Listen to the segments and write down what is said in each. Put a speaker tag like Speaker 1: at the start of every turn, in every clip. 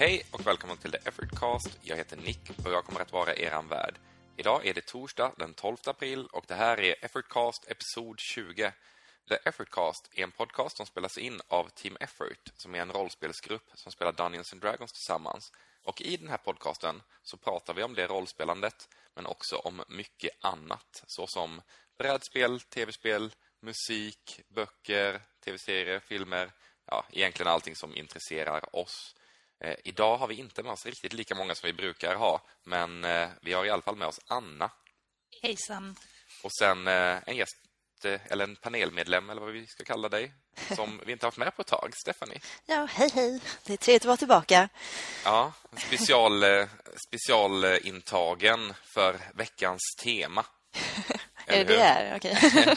Speaker 1: Hej och välkommen till The Effortcast. Jag heter Nick och jag kommer att vara eran värd. Idag är det torsdag den 12 april och det här är Effortcast episod 20. The Effortcast är en podcast som spelas in av Team Effort som är en rollspelsgrupp som spelar Dungeons and Dragons tillsammans. Och i den här podcasten så pratar vi om det rollspelandet men också om mycket annat såsom brädspel, tv-spel, musik, böcker, tv-serier, filmer, ja, egentligen allting som intresserar oss. Eh, idag har vi inte med oss riktigt lika många som vi brukar ha, men eh, vi har i alla fall med oss Anna.
Speaker 2: Hejsan.
Speaker 1: Och sen eh, en gäst, eh, eller en panelmedlem, eller vad vi ska kalla dig, som vi inte haft med på ett tag, Stephanie.
Speaker 3: Ja, hej hej. Det är trevligt att vara tillbaka.
Speaker 1: Ja, special, eh, specialintagen för veckans tema.
Speaker 3: är det det är? Okej.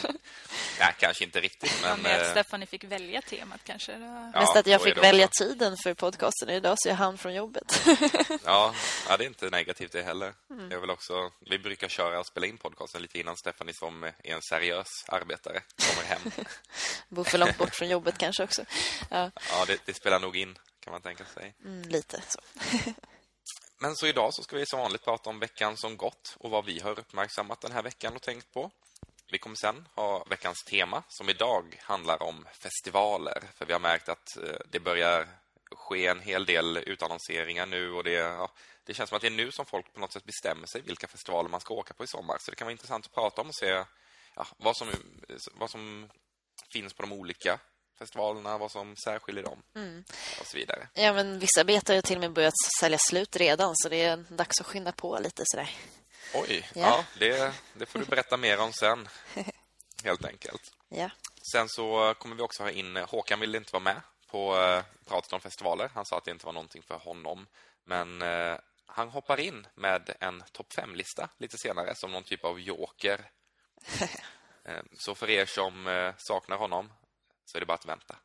Speaker 1: Nej, kanske inte riktigt, men...
Speaker 2: Men att
Speaker 1: eh,
Speaker 2: Stephanie fick välja temat kanske.
Speaker 1: Ja,
Speaker 3: Mest att jag fick välja
Speaker 1: också.
Speaker 3: tiden för podcasten idag så jag hann från jobbet.
Speaker 1: Ja, ja, det är inte negativt det heller.
Speaker 3: Mm.
Speaker 1: Jag vill också, vi brukar köra och spela in podcasten lite innan Stephanie som är en seriös arbetare kommer hem.
Speaker 3: Bor för långt bort från jobbet kanske också. Ja,
Speaker 1: Ja, det, det spelar nog in, kan man tänka sig.
Speaker 3: mm, lite så.
Speaker 1: Men så idag så ska vi som vanligt prata om veckan som gått och vad vi har uppmärksammat den här veckan och tänkt på. Vi kommer sen ha veckans tema som idag handlar om festivaler. För vi har märkt att eh, det börjar ske en hel del utannonseringar nu och det, ja, det känns som att det är nu som folk på något sätt bestämmer sig vilka festivaler man ska åka på i sommar. Så det kan vara intressant att prata om och se ja, vad, som, vad som finns på de olika festivalerna, vad som särskiljer dem och så vidare.
Speaker 3: Ja, men vissa bet har ju till och med börjat sälja slut redan så det är dags att skynda på lite sådär.
Speaker 1: Oj, ja,
Speaker 3: Ja.
Speaker 1: det, det får du berätta mer om sen. Helt enkelt.
Speaker 3: Ja.
Speaker 1: Sen så kommer vi också ha in Håkan ville inte vara med på eh, pratet om festivaler. Han sa att det inte var någonting för honom. Men eh, han hoppar in med en topp fem-lista lite senare som någon typ av joker. Eh, så för er som eh, saknar honom så är det bara att vänta.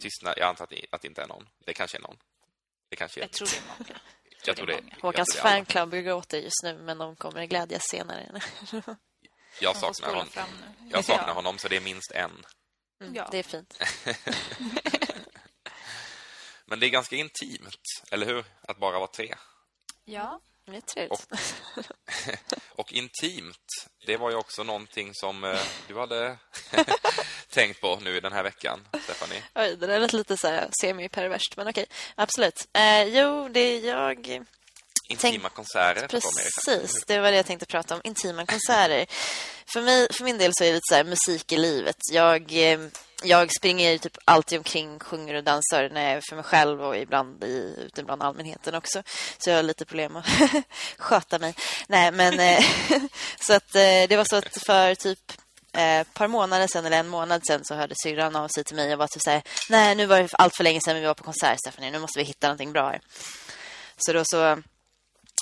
Speaker 1: Tystnad, jag antar att det, att det inte är någon. Det kanske är någon. Det kanske är
Speaker 2: Jag tror det är många.
Speaker 1: Jag tror det,
Speaker 2: många.
Speaker 3: Håkans
Speaker 1: tror det
Speaker 3: fanclub gråter just nu men de kommer glädjas senare.
Speaker 1: Jag saknar
Speaker 2: nu.
Speaker 1: Jag saknar
Speaker 2: Ja.
Speaker 1: honom så det är minst en.
Speaker 3: Mm,
Speaker 2: Ja.
Speaker 3: Det är fint.
Speaker 1: Men det är ganska intimt, eller hur? Att bara vara tre.
Speaker 2: Ja.
Speaker 3: Det är trevligt.
Speaker 1: Och intimt, det var ju också någonting som eh, du hade tänkt på nu den här veckan, Stephanie.
Speaker 3: Oj, det där lät lite så här semi-perverst, men okej. Absolut. Eh, jo, det är jag...
Speaker 1: Intima konserter på Amerika.
Speaker 3: Precis, det var det jag tänkte prata om. Intima konserter. För, mig, för min del så är det lite så här musik i livet. Jag, eh, jag springer typ alltid omkring, sjunger och dansar när jag är för mig själv och ibland i, ute bland allmänheten också. Så jag har lite problem att sköta mig. Nej, men eh, så att eh, det var så att för typ ett par månader sedan eller en månad sedan så hörde syrran av sig till mig och var typ så här, nej nu var det allt för länge sedan vi var på konsert Stephanie, nu måste vi hitta någonting bra här. Så då så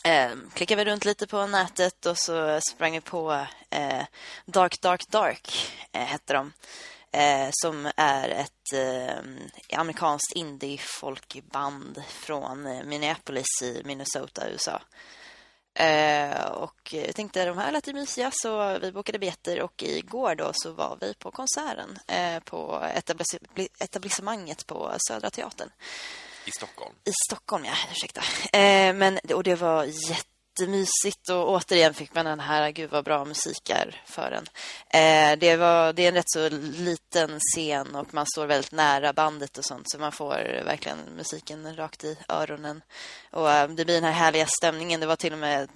Speaker 3: eh, klickade vi runt lite på nätet och så sprang vi på eh, Dark Dark Dark eh, hette de. Eh, som är ett eh, amerikanskt indie-folkband från eh, Minneapolis i Minnesota, USA. Eh, och jag tänkte de här lät ju mysiga så vi bokade biljetter och igår då så var vi på konserten eh, på etablis- etablissemanget på Södra Teatern
Speaker 1: I Stockholm.
Speaker 3: i Stockholm, ja, ursäkta. Eh, men, och det var jättemysigt och återigen fick man den här, gud vad bra musik är för en. Eh, det, var, det är en rätt så liten scen och man står väldigt nära bandet och sånt så man får verkligen musiken rakt i öronen. Och eh, det blir den här härliga stämningen. Det var till och med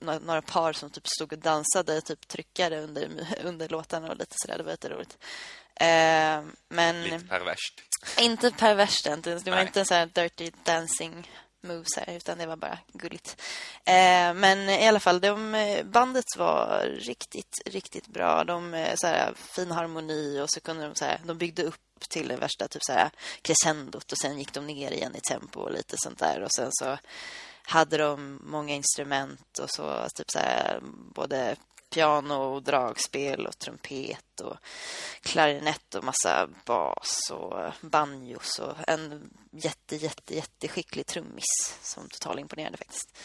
Speaker 3: några, par som typ stod och dansade typ tryckare under, under låtarna och lite sådär. Det var lite roligt. Eh, men...
Speaker 1: Lite perverst.
Speaker 3: Inte perverst inte. Det var
Speaker 1: Nej.
Speaker 3: inte en sån här dirty dancing moves här, utan det var bara gulligt. Eh, men i alla fall, de, bandet var riktigt, riktigt bra. De eh, så här, fin harmoni och så kunde de så här, de byggde upp till det värsta typ så här crescendot och sen gick de ner igen i tempo och lite sånt där och sen så hade de många instrument och så typ så här både piano och dragspel och trumpet och klarinett och massa bas och eh, banjos och en jätte, jätte, jätteskicklig trummis som total imponerade faktiskt.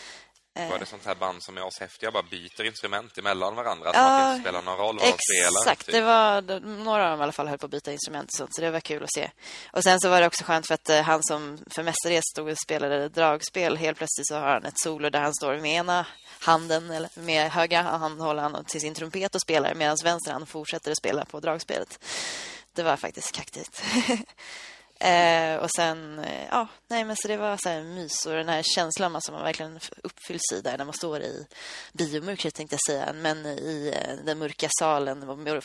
Speaker 1: Var det sånt här band som är ashäftiga bara byter instrument emellan varandra?
Speaker 3: Ja,
Speaker 1: så att det inte spelar någon roll vad de spelar?
Speaker 3: Exakt,
Speaker 1: typ?
Speaker 3: det var några av dem i alla fall höll på att byta instrument och sånt, så det var kul att se. Och sen så var det också skönt för att eh, han som för mestadels stod och spelade dragspel, helt plötsligt så har han ett solo där han står med ena handen, eller med högra hand håller han till sin trumpet och spelar medan vänster hand fortsätter att spela på dragspelet. Det var faktiskt kaktigt. Eh, och sen, eh, ja, nej men så det var så här mys och den här känslan som man verkligen uppfylls i där när man står i biomörkret tänkte jag säga, men i eh, den mörka salen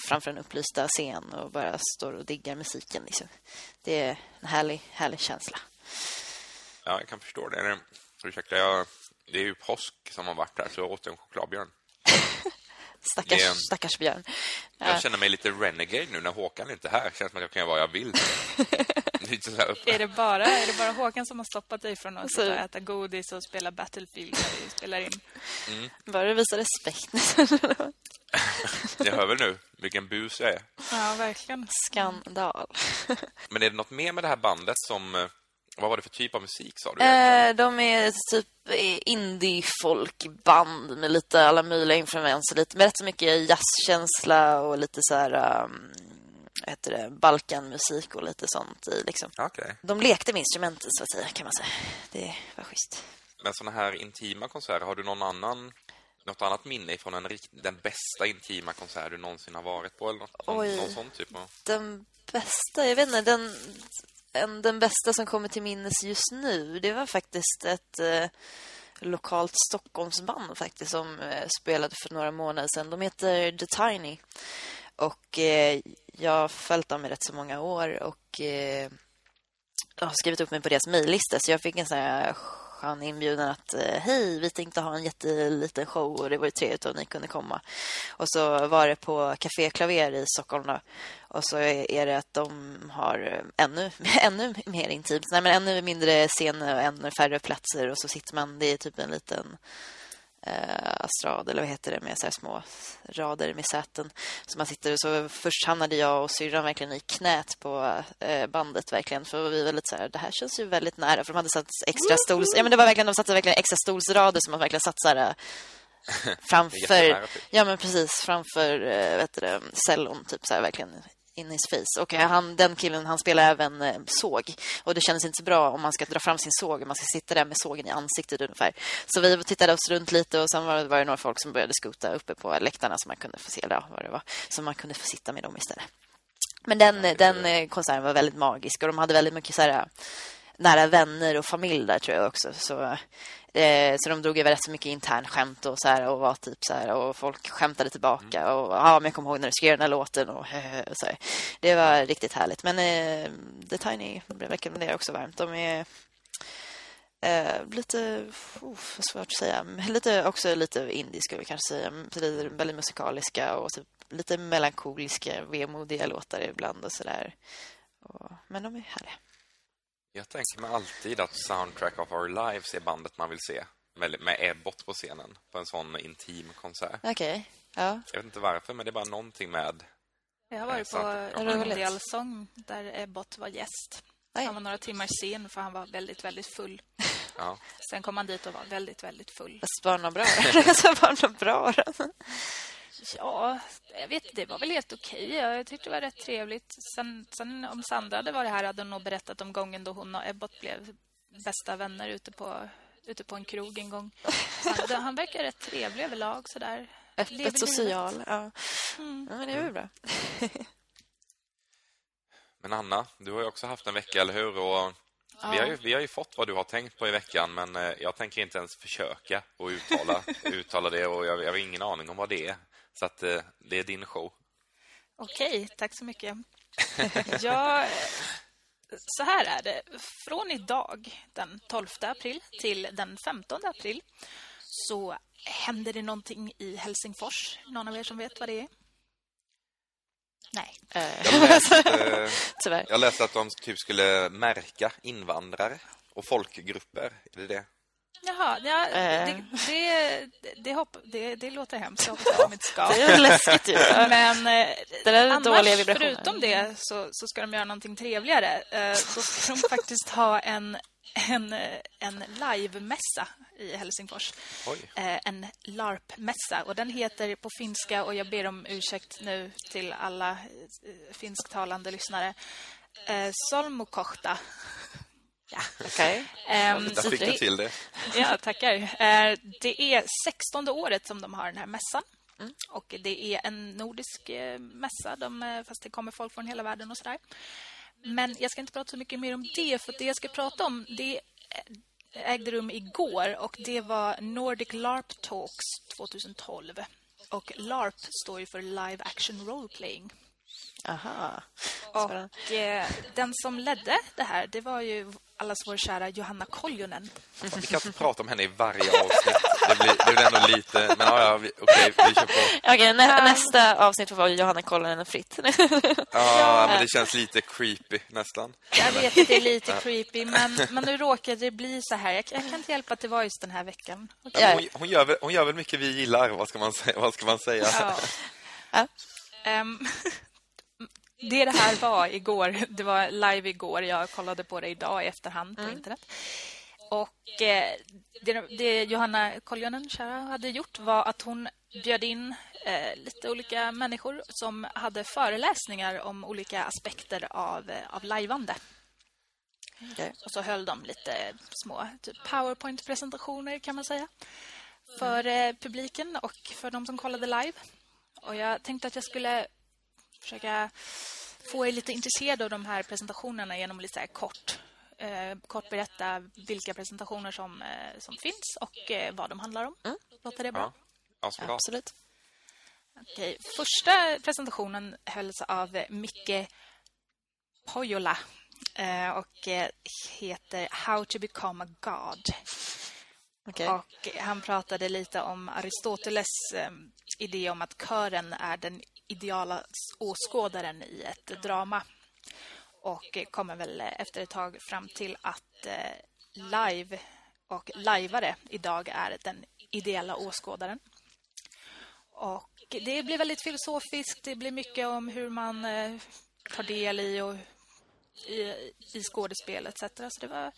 Speaker 3: framför den upplysta scen och bara står och diggar musiken liksom. Det är en härlig, härlig känsla.
Speaker 1: Ja, jag kan förstå det. Ursäkta, jag, det är ju påsk som har varit här, så jag åt en chokladbjörn.
Speaker 3: Stackars,
Speaker 1: en-
Speaker 3: stackars björn. Ja.
Speaker 1: Jag känner mig lite renegade nu när Håkan inte är här. Känns som att jag kan göra vad jag vill.
Speaker 2: Är det, bara, är det bara Håkan som har stoppat dig från att äta godis och spela Battlefield när vi spelar in?
Speaker 3: Bara visa respekt.
Speaker 1: Jag hör väl nu vilken bus jag är.
Speaker 2: Ja, verkligen.
Speaker 3: Skandal.
Speaker 1: Men är det något mer med det här bandet som... eh, Vad var det för typ av musik, sa du?
Speaker 3: Eh, de är typ indie-folkband med lite alla möjliga influenser. Lite, med rätt så mycket jazzkänsla och lite så här... Um, heter det? Balkanmusik och lite sånt i liksom.
Speaker 1: Okej.
Speaker 3: De lekte med instrumenten så att säga, kan man säga. Det var schysst.
Speaker 1: Men såna här intima konserter, har du någon annan... Något annat minne från en den bästa intima konsert du någonsin har varit på? Eller något,
Speaker 3: Oj.
Speaker 1: någon sån typ av...
Speaker 3: Den bästa, jag vet inte, den, en, den bästa som kommer till minnes just nu, det var faktiskt ett eh, lokalt Stockholmsband faktiskt som eh, spelade för några månader sedan. De heter The Tiny. Och eh, jag har följt dem i rätt så många år och eh, jag har skrivit upp mig på deras mejllista så jag fick en sån här han inbjudan att eh, hej, vi tänkte ha en jätteliten show och det var trevligt om ni kunde komma. Och så var det på Café Klaver i Stockholm då. Och så är det att de har eh, ännu, ännu mer intimt, nej men ännu mindre scener och ännu färre platser och så sitter man, det är typ en liten eh, astrad eller vad heter det med så små rader med säten så man sitter så först hamnade jag och syrran verkligen i knät på eh, bandet verkligen för vi var lite så här det här känns ju väldigt nära för de hade satt extra stols ja men det var verkligen de satte verkligen extra stolsrader som man verkligen satt så här eh, framför
Speaker 1: typ.
Speaker 3: ja men precis framför eh, vet du cellon typ så här verkligen in his face. Och han, den killen han spelar även eh, såg. Och det kändes inte så bra om man ska dra fram sin såg. om Man ska sitta där med sågen i ansiktet ungefär. Så vi tittade oss runt lite och sen var det, var det några folk som började skota uppe på läktarna så man kunde få se ja, vad det var. Så man kunde få sitta med dem istället. Men den, den eh, konserten var väldigt magisk och de hade väldigt mycket så här, nära vänner och familj där tror jag också. Så, eh, så de drog över rätt så mycket internskämt och så här och var typ så här och folk skämtade tillbaka och ja, men jag kommer ihåg när du skrev den här låten och, och så här. Det var riktigt härligt. Men eh, The Tiny rekommenderar också varmt. De är eh, lite oh, svårt att säga. Lite också lite indie skulle vi kanske säga. Väldigt musikaliska och typ lite melankoliska, vemodiga låtar ibland och så där. Och, men de är härliga.
Speaker 1: Jag tänker mig alltid att Soundtrack of Our Lives är bandet man vill se. Med, med Ebbot på scenen. På en sån intim konsert.
Speaker 3: Okej. Ja.
Speaker 1: Jag vet inte varför, men det är bara någonting med...
Speaker 2: Jag har varit på.
Speaker 3: Ja, roligt.
Speaker 2: Indialsång där Ebbot var gäst.
Speaker 3: Oj.
Speaker 2: Han var några timmar sen för han var väldigt, väldigt full.
Speaker 1: Ja.
Speaker 2: Sen kom han dit och var väldigt, väldigt full.
Speaker 3: Var något bra? Var något bra?
Speaker 2: Ja, jag vet det var väl helt okej. Jag tyckte det var rätt trevligt. Sen, sen om Sandra hade varit här hade hon nog berättat om gången då hon och Ebbot blev bästa vänner ute på, ute på en krog en gång. Han, han verkar rätt trevlig överlag sådär. Lever
Speaker 3: Öppet
Speaker 2: livet.
Speaker 3: social. Ja.
Speaker 2: Mm.
Speaker 3: ja, men det är väl bra.
Speaker 1: Men Anna, du har ju också haft en vecka, eller hur? Och vi, har ju, vi har ju fått vad du har tänkt på i veckan, men eh, jag tänker inte ens försöka att uttala, uttala det och jag, jag har ingen aning om vad det är. Så att eh, det är din show.
Speaker 2: Okej, tack så mycket. Ja, så här är det. Från idag, den 12 april, till den 15 april så händer det någonting i Helsingfors. Någon av er som vet vad det är? Nej.
Speaker 3: Eh,
Speaker 1: Jag läste,
Speaker 3: tyvärr.
Speaker 1: jag läste att de typ skulle märka invandrare och folkgrupper. Är det det?
Speaker 2: Jaha, ja,
Speaker 3: Eh.
Speaker 2: det, det, det, hopp, det, det låter hemskt. Jag hoppas att de inte ska.
Speaker 3: Det är läskigt ju.
Speaker 2: Men eh,
Speaker 3: Det är
Speaker 2: annars,
Speaker 3: dåliga vibrationer.
Speaker 2: förutom det, så, så ska de göra någonting trevligare. Eh, då ska de faktiskt ha en en, en live-mässa i Helsingfors.
Speaker 1: Oj.
Speaker 2: Eh, en LARP-mässa. Och den heter på finska, och jag ber om ursäkt nu till alla eh, finsktalande lyssnare, eh, Solmukohta. Ja.
Speaker 3: Okej.
Speaker 2: Ehm,
Speaker 1: Där fick du till det.
Speaker 2: Ja, tackar. Eh, Det är 16 året som de har den här mässan. Och det är en nordisk eh, mässa, de, eh, fast det kommer folk från hela världen och sådär. Men jag ska inte prata så mycket mer om det, för det jag ska prata om det ägde rum igår och det var Nordic LARP Talks 2012. Och LARP står ju för Live Action Role Playing.
Speaker 3: Aha.
Speaker 2: Och eh, den som ledde det här, det var ju allas vår kära Johanna Koljonen.
Speaker 1: Vi kan inte prata om henne i varje avsnitt. Det blir, det blir ändå lite... Men ja, ja vi- okej, vi kör på.
Speaker 3: Okej, nä nästa avsnitt får vara Johanna Kollanen fritt.
Speaker 1: Ja, men det känns lite creepy nästan.
Speaker 2: Jag vet att det är lite creepy, men, men nu råkade det bli så här. Jag, jag kan inte hjälpa att det var just den här veckan.
Speaker 1: Ja, men hon, hon, gör väl, hon gör väl mycket vi gillar, vad ska man säga? Vad ska man säga?
Speaker 2: Ja.
Speaker 3: Ja.
Speaker 2: Det det här var igår, det var live igår. Jag kollade på det idag i efterhand på internet. Och eh, det, det Johanna Koljonen, kära, hade gjort var att hon bjöd in eh, lite olika människor som hade föreläsningar om olika aspekter av, eh, av lajvande.
Speaker 3: Okej.
Speaker 2: Och så höll de lite små typ PowerPoint-presentationer kan man säga. För eh, publiken och för de som kollade live. Och jag tänkte att jag skulle försöka få er lite intresserade av de här presentationerna genom lite så här kort, eh, kort berätta vilka presentationer som, eh, som finns och eh, vad de handlar om. Låter det bra?
Speaker 1: Ja, ja.
Speaker 3: Absolut.
Speaker 2: Okej, första presentationen hölls av Micke Pojola eh, och eh, heter How to become a God.
Speaker 3: Okej.
Speaker 2: Och han pratade lite om Aristoteles eh, idé om att kören är den ideala åskådaren i ett drama. Och kommer väl efter ett tag fram till att eh, live och lajvare idag är den ideella åskådaren. Och det blir väldigt filosofiskt. Det blir mycket om hur man eh, tar del i och i, i skådespel etc. Så det var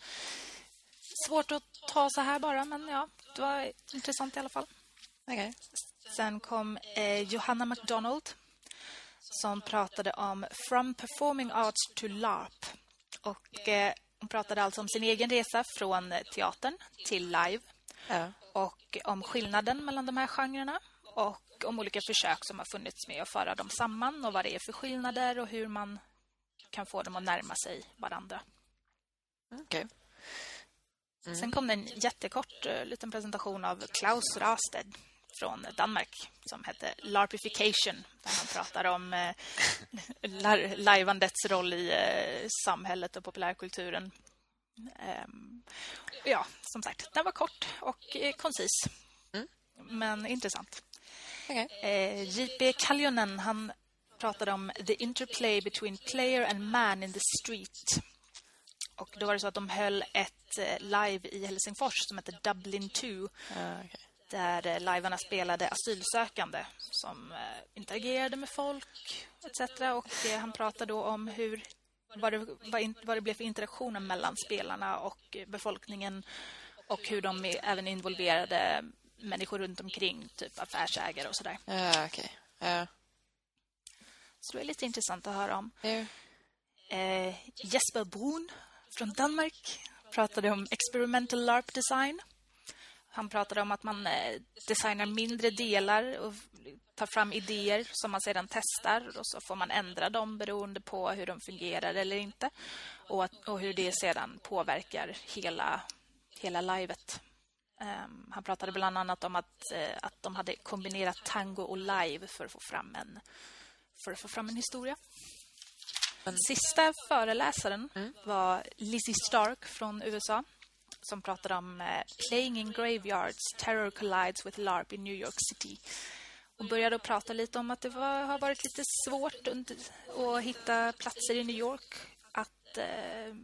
Speaker 2: svårt att ta så här bara, men ja, det var intressant i alla fall.
Speaker 3: Okej.
Speaker 2: Sen kom eh, Johanna McDonald som pratade om From Performing Arts to LARP. Och eh, hon pratade alltså om sin egen resa från teatern till live
Speaker 3: Ja.
Speaker 2: och om skillnaden mellan de här genrerna och om olika försök som har funnits med att föra dem samman och vad det är för skillnader och hur man kan få dem att närma sig varandra.
Speaker 3: Okej.
Speaker 2: Sen kom det en jättekort eh, liten presentation av Klaus Rasted från Danmark som hette Larpification. Där han pratar om eh, lajvandets roll i eh, samhället och populärkulturen. Ehm, ja, som sagt, den var kort och eh, koncis. Men intressant.
Speaker 3: Okej.
Speaker 2: Eh, J.P. Kaljonen, han pratade om the interplay between player and man in the street. Och då var det så att de höll ett eh, live i Helsingfors som heter Dublin 2
Speaker 3: Ja, okej.
Speaker 2: Där eh, livearna spelade asylsökande som eh, interagerade med folk etc. Och eh, han pratade då om hur vad det, vad, in, vad det blev för interaktioner mellan spelarna och befolkningen och hur de även involverade människor runt omkring, typ affärsägare och sådär.
Speaker 3: Ja, okej. Ja.
Speaker 2: Så det är lite intressant att höra om.
Speaker 3: Jo.
Speaker 2: Eh, Jesper Brun från Danmark pratade om experimental LARP design. Han pratade om att man eh, designar mindre delar och tar fram idéer som man sedan testar och så får man ändra dem beroende på hur de fungerar eller inte och, att, och hur det sedan påverkar hela, hela livet. Ehm, han pratade bland annat om att, eh, att de hade kombinerat tango och live för att få fram en, för att få fram en historia. Den sista föreläsaren var Lizzie Stark från USA som pratade om eh, Playing in Graveyards, Terror Collides with LARP in New York City. Och började prata lite om att det var, har varit lite svårt under, att hitta platser i New York att eh,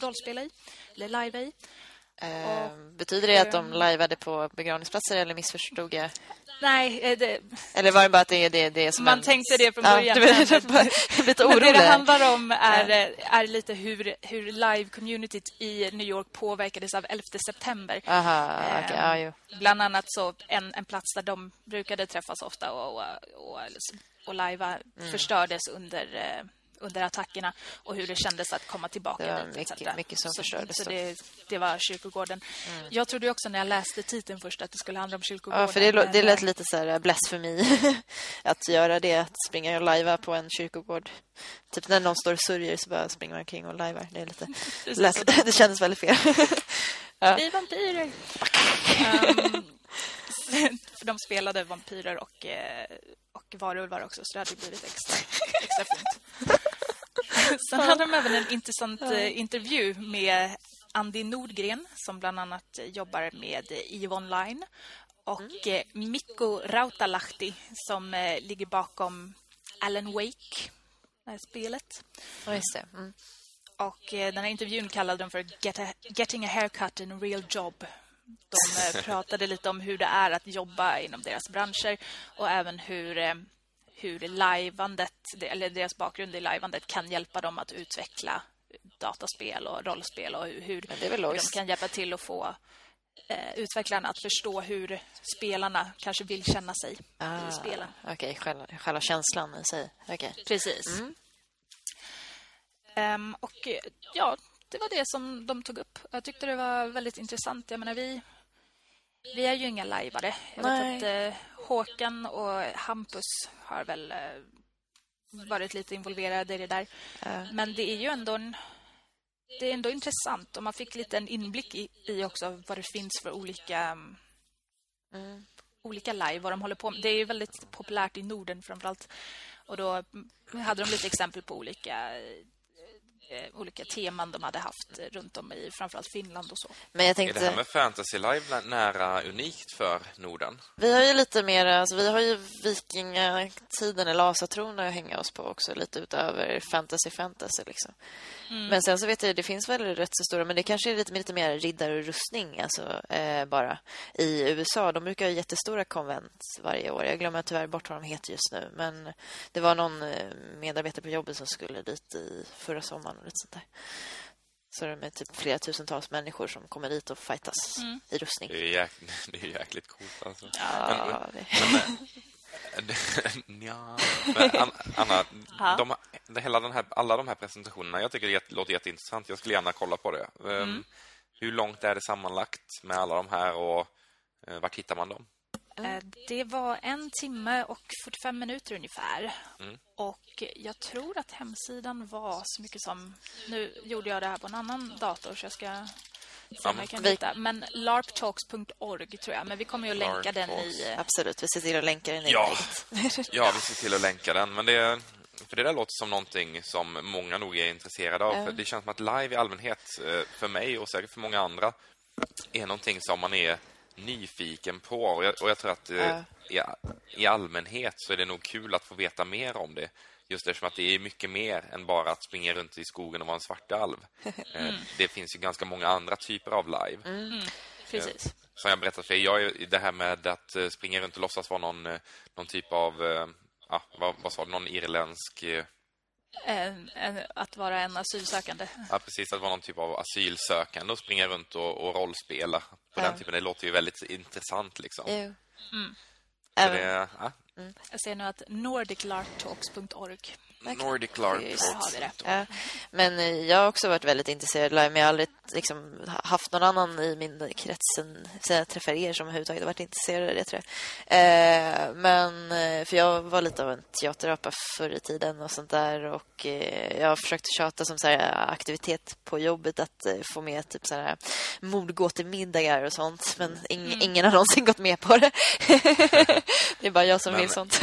Speaker 2: rollspela i, eller live i.
Speaker 3: Eh, betyder det att de lajvade på begravningsplatser eller missförstod jag?
Speaker 2: Nej, eh, det,
Speaker 3: Eller var det bara att det är det, det som
Speaker 2: Man
Speaker 3: en...
Speaker 2: tänkte det från
Speaker 3: Ja,
Speaker 2: början.
Speaker 3: bara- jag blir lite
Speaker 2: Men det
Speaker 3: orolig.
Speaker 2: det handlar om är, eh, är lite hur, hur live-communityt i New York påverkades av 11 september.
Speaker 3: Aha,
Speaker 2: Ehm,
Speaker 3: ja, jo.
Speaker 2: Bland annat så en, en plats där de brukade träffas ofta och, och, och, och lajva
Speaker 3: Mm.
Speaker 2: förstördes under, eh, under attackerna och hur det kändes att komma tillbaka
Speaker 3: Det var
Speaker 2: dit.
Speaker 3: mycket- mycket som
Speaker 2: så,
Speaker 3: förstördes
Speaker 2: Så det, det var kyrkogården. Jag trodde också när jag läste titeln först att det skulle handla om kyrkogården.
Speaker 3: Ja, för det, det lät lite så här blasfemi att göra det, att springa och lajva på en kyrkogård. Typ när någon står och sörjer så bara springer man omkring och lajvar. Det är lite... det kändes väldigt fel. Ja.
Speaker 2: Vi är vampyrer! För de spelade vampyrer och, eh, och varulvar också, så det hade blivit extra, extra fint. Sen hade de även en intressant eh, intervju med Andy Nordgren som bland annat jobbar med EVE Online och eh, Mikko Rautalahti som eh, ligger bakom Alan Wake, det här spelet.
Speaker 3: Ja, just det. Mm.
Speaker 2: Och den här intervjun kallade de för Get a, Getting a haircut in a real job. De pratade lite om hur det är att jobba inom deras branscher och även hur, hur liveandet, det- eller deras bakgrund i liveandet kan hjälpa dem att utveckla dataspel och rollspel och hur, hur de kan hjälpa till att få eh, utvecklarna att förstå hur spelarna kanske vill känna sig i spelen.
Speaker 3: Ah, Okej, själva, själva känslan i sig. Okej.
Speaker 2: Precis. Ehm, och eh, ja, det var det som de tog upp. Jag tyckte det var väldigt intressant. Jag menar, vi, vi är ju inga lajvare. Jag
Speaker 3: Nej.
Speaker 2: vet att eh, Håkan och Hampus har väl eh, varit lite involverade i det där.
Speaker 3: Ja.
Speaker 2: Men det är ju ändå en, det är ändå intressant och man fick lite en inblick i, i också vad det finns för olika
Speaker 3: Mm.
Speaker 2: olika live, vad de håller på med. Det är ju väldigt populärt i Norden framförallt. Och då hade de lite exempel på olika olika teman de hade haft eh, runt om i framförallt Finland och så.
Speaker 3: Men jag
Speaker 1: Är det här
Speaker 3: tänkte,
Speaker 1: med Fantasy Live nä- nära unikt för Norden?
Speaker 3: vi har ju lite mer, alltså vi har ju vikingatiden eller asatron att hänga oss på också, lite utöver fantasy fantasy liksom. Men sen så vet jag, det finns väl rätt så stora, men det kanske är lite, lite mer riddare och rustning alltså, eh, bara. I USA, de brukar ha jättestora konvent varje år. Jag glömmer tyvärr bort vad de heter just nu, men det var någon eh, medarbetare på jobbet som skulle dit i förra sommaren och lite sånt där. Så det är typ flera tusentals människor som kommer dit och fightas i rustning.
Speaker 1: Det är ju jäk... det är jäkligt coolt alltså.
Speaker 3: Ja, det...
Speaker 1: Nja. Men An- Anna,
Speaker 2: Ja.
Speaker 1: de, det, hela den här, alla de här presentationerna, jag tycker det låter jätteintressant. Jag skulle gärna kolla på det. Um,
Speaker 2: Mm.
Speaker 1: Hur långt är det sammanlagt med alla de här och uh, vart hittar man dem?
Speaker 2: Eh, Det var en timme och 45 minuter ungefär.
Speaker 1: Mm.
Speaker 2: Och jag tror att hemsidan var så mycket som... Nu gjorde jag det här på en annan dator så jag ska om jag kan
Speaker 3: vi-
Speaker 2: hitta. Men larptalks.org tror jag. Men vi kommer ju att länka den i...
Speaker 3: Absolut, vi ser till att länka den i
Speaker 1: Ja. Ja, vi ser till att länka den. Men det, för det där låter som någonting som många nog är intresserade av.
Speaker 3: Ja.
Speaker 1: För det känns som att live i allmänhet, eh, för mig och säkert för många andra, är någonting som man är nyfiken på. Och jag, och jag tror att eh, i, i allmänhet så är det nog kul att få veta mer om det. Just eftersom att det är mycket mer än bara att springa runt i skogen och vara en svartalv. Eh, Det finns ju ganska många andra typer av live.
Speaker 2: Precis.
Speaker 1: Som jag berättat för er, jag är det här med att eh, springa runt och låtsas vara någon, eh, någon typ av, eh, ja, vad, vad sa du, någon irländsk, eh,
Speaker 2: En, en, att vara en asylsökande.
Speaker 1: ja precis, att vara någon typ av asylsökande och springa runt och, och rollspela på
Speaker 3: Ja.
Speaker 1: den typen. Det låter ju väldigt intressant liksom.
Speaker 2: Mm.
Speaker 3: Även,
Speaker 1: det, ja,
Speaker 2: Jag ser nu att nordiclarptalks.org.
Speaker 1: Nordic Larp.
Speaker 3: Ja. Men eh, jag har också varit väldigt intresserad live, men jag har aldrig liksom, haft någon annan i min krets än sen jag träffade er som överhuvudtaget har varit intresserad av det, tror jag. Eh, men, eh, för jag var lite av en teaterapa förr i tiden och sånt där. Och eh, jag har försökt tjata som så här, aktivitet på jobbet att eh, få med typ så här mordgåtemiddagar och sånt. Men ing, ingen har någonsin gått med på det. det är bara jag som
Speaker 1: Men-
Speaker 3: vill sånt.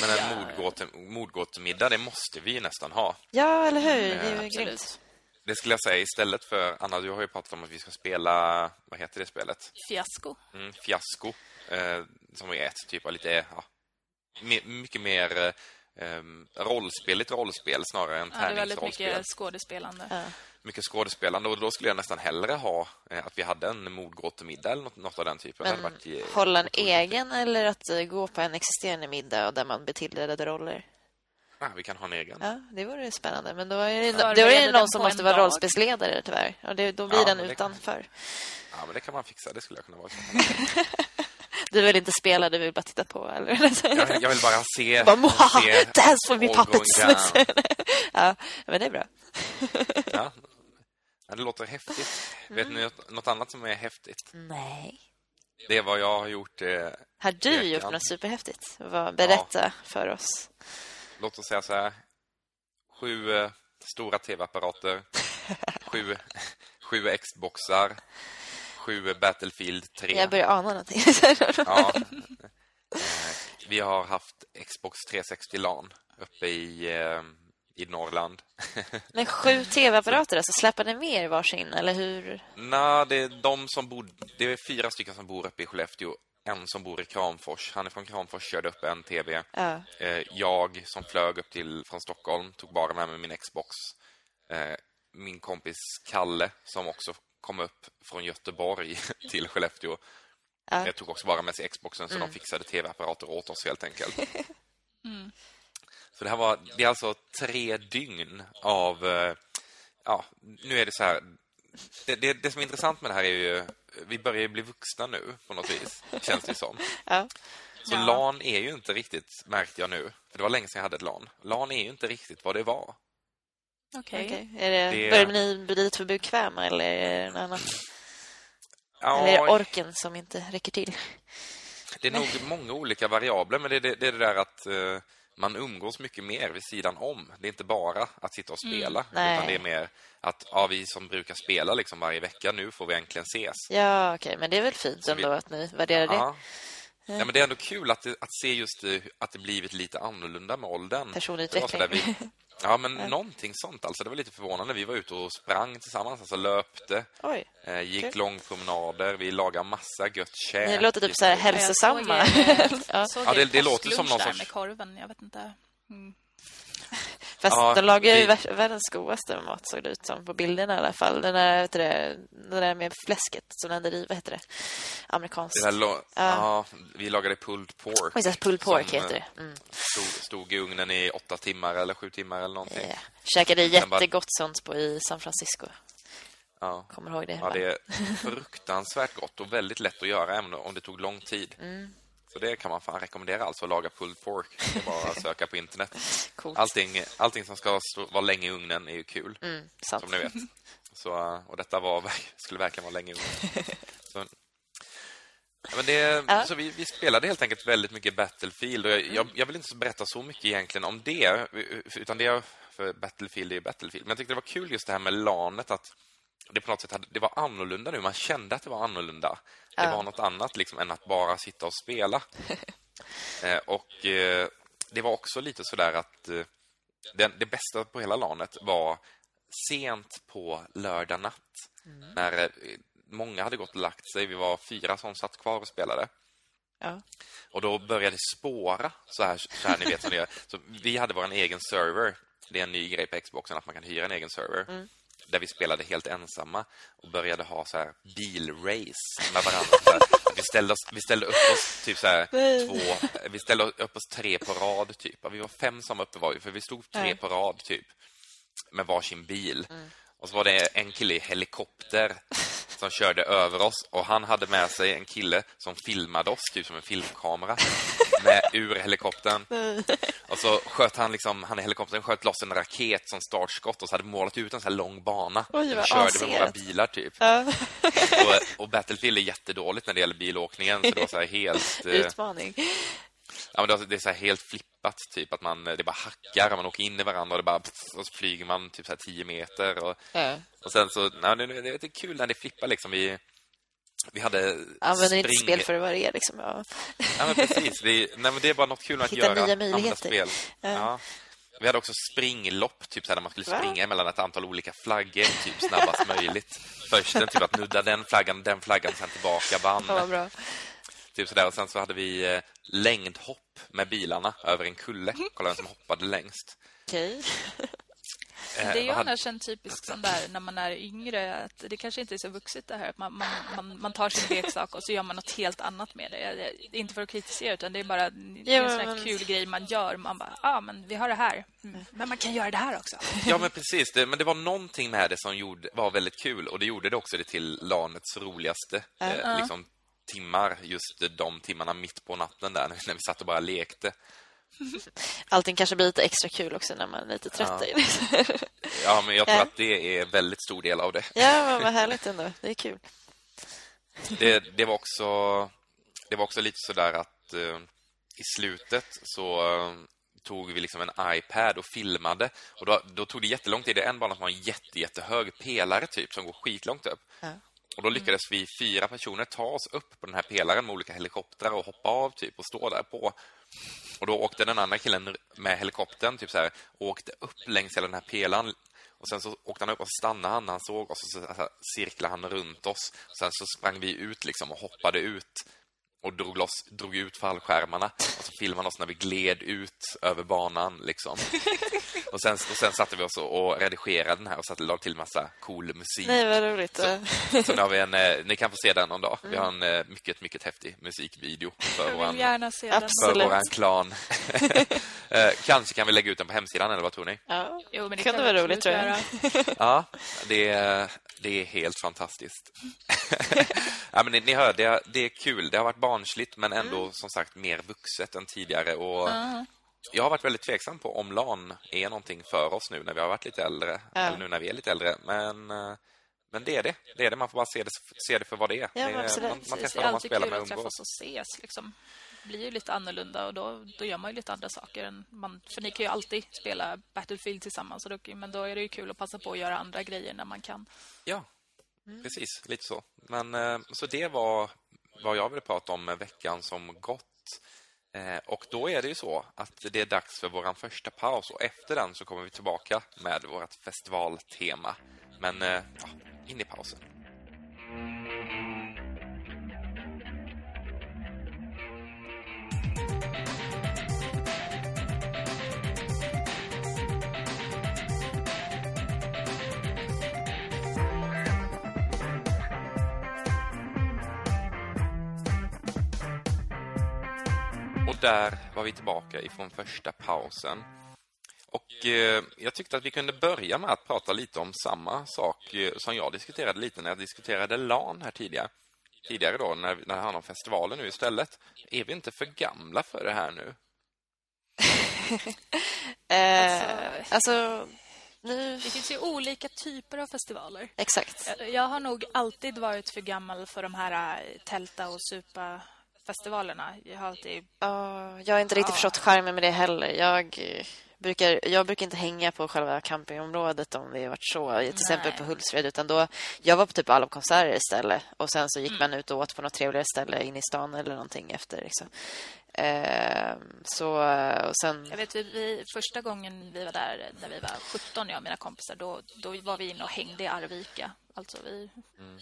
Speaker 1: Men en mordgåte, mordgåtemiddag, det måste vi nästan ha.
Speaker 3: ja, eller hur? Det är ju
Speaker 2: Absolut.
Speaker 3: grymt.
Speaker 1: Det skulle jag säga istället för, Anna, du har ju pratat om att vi ska spela, vad heter det spelet?
Speaker 2: Fiasko.
Speaker 1: Mm, fiasko. Eh, som är ett typ av lite, ja, mycket mer eh, um, rollspel, lite rollspel snarare än
Speaker 2: Ja, det är väldigt
Speaker 1: tärningsrollspel.
Speaker 2: mycket skådespelande.
Speaker 3: Ja.
Speaker 1: mycket skådespelande och då skulle jag nästan hellre ha eh, att vi hade en mordgåtemiddag eller något, något av den typen.
Speaker 3: Men
Speaker 1: varit, eh,
Speaker 3: hålla en egen eller att eh, gå på en existerande middag och där man blir tilldelade roller?
Speaker 1: Ja, vi kan ha en egen.
Speaker 3: Ja, det vore spännande. Men då är det, då är det någon som måste vara
Speaker 2: dag.
Speaker 3: rollspelsledare tyvärr. Och det, då blir
Speaker 1: Ja,
Speaker 3: den utanför.
Speaker 1: Ja, men det kan man fixa. Det skulle jag kunna vara.
Speaker 3: Du vill inte spela, du vill bara titta på. Eller?
Speaker 1: Jag, jag vill bara se...
Speaker 3: Bara, "Moha,
Speaker 1: se
Speaker 3: dance for me puppets. ja, men det är bra.
Speaker 1: Ja. Ja, det låter häftigt. Vet
Speaker 3: Mm.
Speaker 1: ni något, annat som är häftigt?
Speaker 3: Nej.
Speaker 1: Det är vad jag har gjort. Eh,
Speaker 3: Har du
Speaker 1: Veckan.
Speaker 3: gjort något superhäftigt? Berätta för oss.
Speaker 1: Låt oss säga så här. Sju eh, stora tv-apparater. sju, sju Xboxar. Sju Battlefield 3.
Speaker 3: Jag börjar ana någonting.
Speaker 1: Ja. Eh, Vi har haft Xbox 360 LAN uppe i, eh, i Norrland.
Speaker 3: Men sju tv-apparater, alltså släpper ni mer varsin, eller hur?
Speaker 1: Nej, det är de som bor, det är fyra stycken som bor uppe i Skellefteå. En som bor i Kramfors. Han är från Kramfors, körde upp en TV.
Speaker 3: Ja.
Speaker 1: Eh, Jag som flög upp till från Stockholm tog bara med mig min Xbox. Eh, Min kompis Kalle som också kom upp från Göteborg till Skellefteå.
Speaker 3: Ja.
Speaker 1: Jag tog också bara med sig Xboxen så de fixade tv-apparater åt oss helt enkelt. Så det här var, det är alltså tre dygn av, eh, ja, nu är det så här. Det, det, det som är intressant med det här är ju, vi börjar ju bli vuxna nu på något vis, känns det som.
Speaker 3: Ja.
Speaker 1: Så
Speaker 2: Ja.
Speaker 1: LAN är ju inte riktigt, märkte jag nu, för det var länge sedan jag hade ett LAN. LAN är ju inte riktigt vad det var.
Speaker 2: Okej.
Speaker 3: Är det,
Speaker 1: Det-
Speaker 3: Börjar ni bli lite för bekväma, eller är det något annat?
Speaker 1: Ja,
Speaker 3: Eller är det orken som inte räcker till?
Speaker 1: det är nog många olika variabler, men det är det, det, är det där att eh, man umgås mycket mer vid sidan om. Det är inte bara att sitta och spela,
Speaker 3: nej.
Speaker 1: utan det är mer att ja, vi som brukar spela liksom varje vecka, nu får vi äntligen ses.
Speaker 3: Ja, okej. Men det är väl fint
Speaker 1: Så vi-
Speaker 3: ändå att ni värderar det.
Speaker 1: Ja. Ja, men det är ändå kul att, det, att se just eh, att det blivit lite annorlunda med åldern.
Speaker 3: Personlig
Speaker 1: Det var
Speaker 3: utveckling.
Speaker 1: sådär vi, ja, men någonting sånt. Alltså, det var lite förvånande. Vi var ute och sprang tillsammans, alltså löpte,
Speaker 3: Oj.
Speaker 1: eh, gick
Speaker 3: Kul.
Speaker 1: långpromenader, vi lagade massa gött käk.
Speaker 3: Ni låter typ så här
Speaker 2: Ja, jag
Speaker 3: hälsosamma.
Speaker 2: såg er, eh,
Speaker 3: Ja.
Speaker 2: såg
Speaker 1: Ja, det- det låter som någon sorts-
Speaker 2: med korven. Jag vet inte. Mm.
Speaker 3: Fast
Speaker 1: Ja,
Speaker 3: de lagar ju
Speaker 1: vi-
Speaker 3: vär- världens godaste mat såg det ut som på bilderna i alla fall. Den där, vet det, den där med fläsket som den i, vad heter det? Amerikanskt.
Speaker 1: Där lo- ja, vi lagade pulled pork.
Speaker 3: Så pulled pork
Speaker 1: som,
Speaker 3: heter
Speaker 1: eh,
Speaker 3: det. Mm.
Speaker 1: Stod, stod i ugnen i åtta timmar eller sju timmar eller någonting.
Speaker 3: Yeah. Käkade jättegott sånt på i San Francisco.
Speaker 1: Ja.
Speaker 3: Kommer ihåg det?
Speaker 1: Ja, det är fruktansvärt gott och väldigt lätt att göra även om det tog lång tid.
Speaker 3: Mm.
Speaker 1: Så det kan man fan rekommendera alltså att laga pulled pork. Det är bara att söka på internet.
Speaker 3: Coolt.
Speaker 1: Allting, allting som ska vara länge i ugnen är ju kul,
Speaker 3: Mm,
Speaker 1: som ni vet. Så, och detta var, skulle verkligen vara länge i ugnen. Så, men det,
Speaker 3: Ja. Mm.
Speaker 1: så vi, vi spelade helt enkelt väldigt mycket Battlefield. Och jag, jag, jag vill inte berätta så mycket egentligen om det, utan det för Battlefield är ju Battlefield. Men jag tyckte det var kul just det här med LANet, att det på något sätt hade, det var annorlunda nu. Man kände att det var annorlunda. Det
Speaker 3: Ja.
Speaker 1: var något annat liksom än att bara sitta och spela. eh, och eh, det var också lite sådär att eh, den, det bästa på hela LANet var sent på lördag natt. När eh, många hade gått och lagt sig. Vi var fyra som satt kvar och spelade.
Speaker 3: Ja.
Speaker 1: Och då började spåra, så här, så här ni vet som det är. Så vi hade vår egen server. Det är en ny grej på Xboxen att man kan hyra en egen server. Där vi spelade helt ensamma och började ha så här bilrace med varandra. Vi, ställde oss, vi ställde upp oss typ så här två, vi ställde upp oss tre på rad typ. Vi var fem som uppe var vi, för vi stod tre på rad typ. Med varsin bil. Och så var det en kille i helikopter som körde över oss och han hade med sig en kille som filmade oss typ som en filmkamera med ur helikoptern. Och så sköt han liksom han i helikoptern sköt loss en raket som startskott och så hade målat ut en så här lång bana.
Speaker 3: Oj, vad
Speaker 1: körde med våra bilar typ.
Speaker 3: Ja.
Speaker 1: Och, och Battlefield är jättedåligt när det gäller bilåkningen så det var så här helt eh,
Speaker 3: Utmaning.
Speaker 1: Ja, men det är- det är så helt flippat, typ att man, det bara hackar och man åker in i varandra och, det bara, och så flyger man typ så här 10 meter. Och,
Speaker 3: Ja.
Speaker 1: och sen så, nej, det, det, det är kul när det flippar liksom. Vi, vi hade
Speaker 3: Använder inte
Speaker 1: spring-
Speaker 3: spel för vad det är liksom. Ja.
Speaker 1: Ja, men precis. Vi, nej, men det är bara något kul att
Speaker 3: Hitta
Speaker 1: göra.
Speaker 3: nya möjligheter.
Speaker 1: Spel.
Speaker 3: Ja.
Speaker 1: Ja. Vi hade också springlopp, typ så här, där man skulle
Speaker 3: Va?
Speaker 1: springa mellan ett antal olika flaggor, typ snabbast möjligt. Först den, typ att nudda den flaggan, den flaggan, sen tillbaka, vann.
Speaker 3: Ja, bra.
Speaker 1: Typ sådär. Och sen så hade vi eh, längdhopp med bilarna över en kulle. Kolla vem som hoppade längst.
Speaker 3: Okej.
Speaker 1: Eh,
Speaker 2: Det är ju annars en typisk sån där när man är yngre att det kanske inte är så vuxet det här att man, man, man, man tar sin leksak och så gör man något helt annat med det. Inte för att kritisera utan det är bara det är en sån här
Speaker 3: men-
Speaker 2: kul grej man gör. Man bara, ja ah, men vi har det här. Mm. Men man kan göra det här också.
Speaker 1: Ja, men precis. Det, men det var någonting med det som gjorde, var väldigt kul. Och det gjorde det också det till LANets roligaste eh, liksom, timmar. Just de timmarna mitt på natten där, när vi satt och bara lekte.
Speaker 3: Allting kanske blir lite extra kul också när man är lite trött.
Speaker 1: Ja.
Speaker 3: Ja,
Speaker 1: men jag tror
Speaker 3: Ja.
Speaker 1: att det är väldigt stor del av det.
Speaker 3: ja men vad härligt ändå. Det är kul.
Speaker 1: Det, det var också Det var också lite sådär att eh, I slutet så eh, Tog vi liksom en iPad och filmade Och då, då tog det jättelång tid Det är en bana som har en jätte, jättehög pelare typ Som går skitlångt upp
Speaker 3: Ja.
Speaker 1: Och då lyckades vi fyra personer ta oss upp på den här pelaren med olika helikoptrar och hoppa av typ och stå där på. Och då åkte den andra killen med helikoptern typ så här och åkte upp längs hela den här pelaren. Och sen så åkte han upp och så stannade han när han såg oss och så, så här, cirklade han runt oss. Sen så sprang vi ut liksom och hoppade ut och drog, loss, drog ut fallskärmarna. Och så filmade oss när vi gled ut över banan liksom. Och sen, och sen satte vi oss och, redigerade den här och satte lag till massa cool musik.
Speaker 3: Nej, vad roligt.
Speaker 1: Så nu har vi en, eh, ni kan få se den någon dag. Vi har en eh, mycket, mycket häftig musikvideo för
Speaker 2: Jag vill
Speaker 1: våran,
Speaker 2: gärna se den.
Speaker 1: för våran klan. Eh, Kanske kan vi lägga ut den på hemsidan, eller vad tror ni?
Speaker 3: Ja.
Speaker 2: Jo, men det
Speaker 3: Kan vara roligt, tror jag.
Speaker 1: Ja, det är, det är helt fantastiskt. ja, men ni, ni hör, det, är- det är kul. Det har varit barnsligt, men ändå
Speaker 3: Mm.
Speaker 1: som sagt mer vuxet än tidigare. Och Jag har varit väldigt tveksam på om LAN är någonting för oss nu när vi har varit lite äldre.
Speaker 3: Ja.
Speaker 1: Eller nu när vi är lite äldre. Men, eh, men det är det. Det är det. Man får bara se det, se det för vad det är.
Speaker 3: Ja,
Speaker 1: det
Speaker 3: men
Speaker 1: är
Speaker 3: absolut.
Speaker 1: man, man
Speaker 2: är
Speaker 1: dem man spelar med och umgås.
Speaker 2: träffas och ses. Liksom. Det blir ju lite annorlunda och då, då gör man ju lite andra saker. Än man, för ni kan ju alltid spela Battlefield tillsammans. Då, men då är det ju kul att passa på att göra andra grejer när man kan.
Speaker 1: Ja,
Speaker 3: Mm.
Speaker 1: precis. Lite så. Men, eh, så det var vad jag ville prata om med veckan som gått. Eh, och då är det ju så att det är dags för vår första paus och efter den så kommer vi tillbaka med vårt festivaltema. Men eh, ja, in i pausen. Där var vi tillbaka ifrån första pausen. Och eh, jag tyckte att vi kunde börja med att prata lite om samma sak eh, som jag diskuterade lite när jag diskuterade LAN här tidigare. Tidigare då, när, när det handlar om festivalen nu istället. Är vi inte för gamla för det här nu?
Speaker 3: Eh,
Speaker 2: Alltså-
Speaker 3: alltså, nu...
Speaker 2: Det finns ju olika typer av festivaler.
Speaker 3: Exakt.
Speaker 2: Jag- Jag har nog alltid varit för gammal för de här eh, tälta och supa festivalerna. Jag har alltid...
Speaker 3: Ja, jag har inte riktigt
Speaker 2: Ja.
Speaker 3: förstått charmen med det heller. Jag eh, brukar, jag brukar inte hänga på själva campingområdet om det har varit så. Till exempel på Hultsfred. Utan då, jag var på typ alla konserter istället. Och sen så gick man ut och åt på något trevligare ställe inne i stan eller någonting efter. Liksom. Eh, så, och sen...
Speaker 2: Jag vet, vi, vi, första gången vi var där, när vi var 17, jag och mina kompisar, då, då var vi inne och hängde i Arvika. Alltså vi,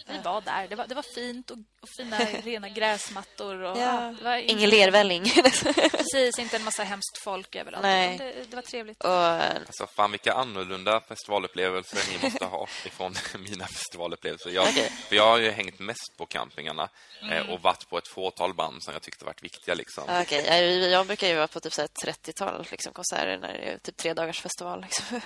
Speaker 2: vi var där. Det var, det var fint och, och fina rena gräsmattor. Och,
Speaker 3: Ja.
Speaker 2: det var inte-
Speaker 3: Ingen lervälling.
Speaker 2: Precis, inte en massa hemskt folk överallt.
Speaker 3: Nej.
Speaker 2: Det, det var trevligt.
Speaker 3: och,
Speaker 1: Alltså fan vilka annorlunda festivalupplevelser ni måste ha ifrån mina festivalupplevelser. Jag,
Speaker 3: Okej.
Speaker 1: för jag har ju hängt mest på campingarna
Speaker 2: Mm.
Speaker 1: eh, och varit på ett fåtal band som jag tyckte varit viktiga liksom.
Speaker 3: Okej, jag, jag brukar ju vara på typ så här 30-tal liksom, konserter när det är typ tre dagars festival. Liksom.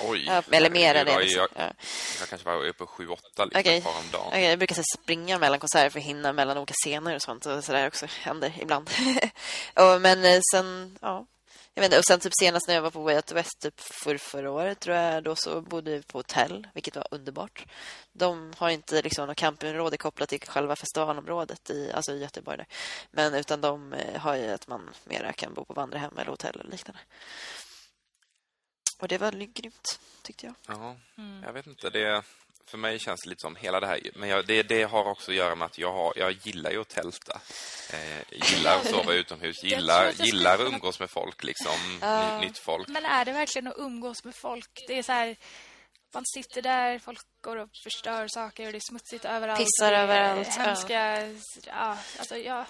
Speaker 1: Oj.
Speaker 3: Ja, eller mer än det.
Speaker 1: Jag,
Speaker 3: Liksom.
Speaker 1: jag,
Speaker 3: Ja.
Speaker 1: jag kanske var uppe på sju, åtta liksom,
Speaker 3: Okej.
Speaker 1: ett par om dagen.
Speaker 3: Okej, jag brukar så springa mellan konserter för att hinna mellan olika scener och sånt. Och så där också händer ibland. och, men eh, sen, ja. Jag vet inte, och sen typ senast när jag var på Way Out West typ för förra året tror jag, då så bodde vi på hotell, vilket var underbart. De har inte liksom något campingområde kopplat till själva festivalområdet i, alltså i Göteborg. Där. Men utan de eh, har ju att man mera kan bo på vandrarhem eller hotell eller liknande. Och det var grymt, tyckte jag.
Speaker 1: Ja,
Speaker 2: Mm.
Speaker 1: jag vet inte. Det, för mig känns det lite som hela det här. Men jag, det, det har också att göra med att jag, har, jag gillar ju att tälta. Eh, gillar att sova utomhus. Gillar,
Speaker 2: att jag
Speaker 1: gillar att umgås med folk, liksom.
Speaker 3: Ja.
Speaker 1: Ny, nytt folk.
Speaker 2: Men är det verkligen att umgås med folk? Det är så här... man sitter där, folk går och förstör saker och det är smutsigt överallt.
Speaker 3: Pissar överallt, ja.
Speaker 2: Hemska... Ja, alltså, ja.
Speaker 3: Alltså
Speaker 2: Jag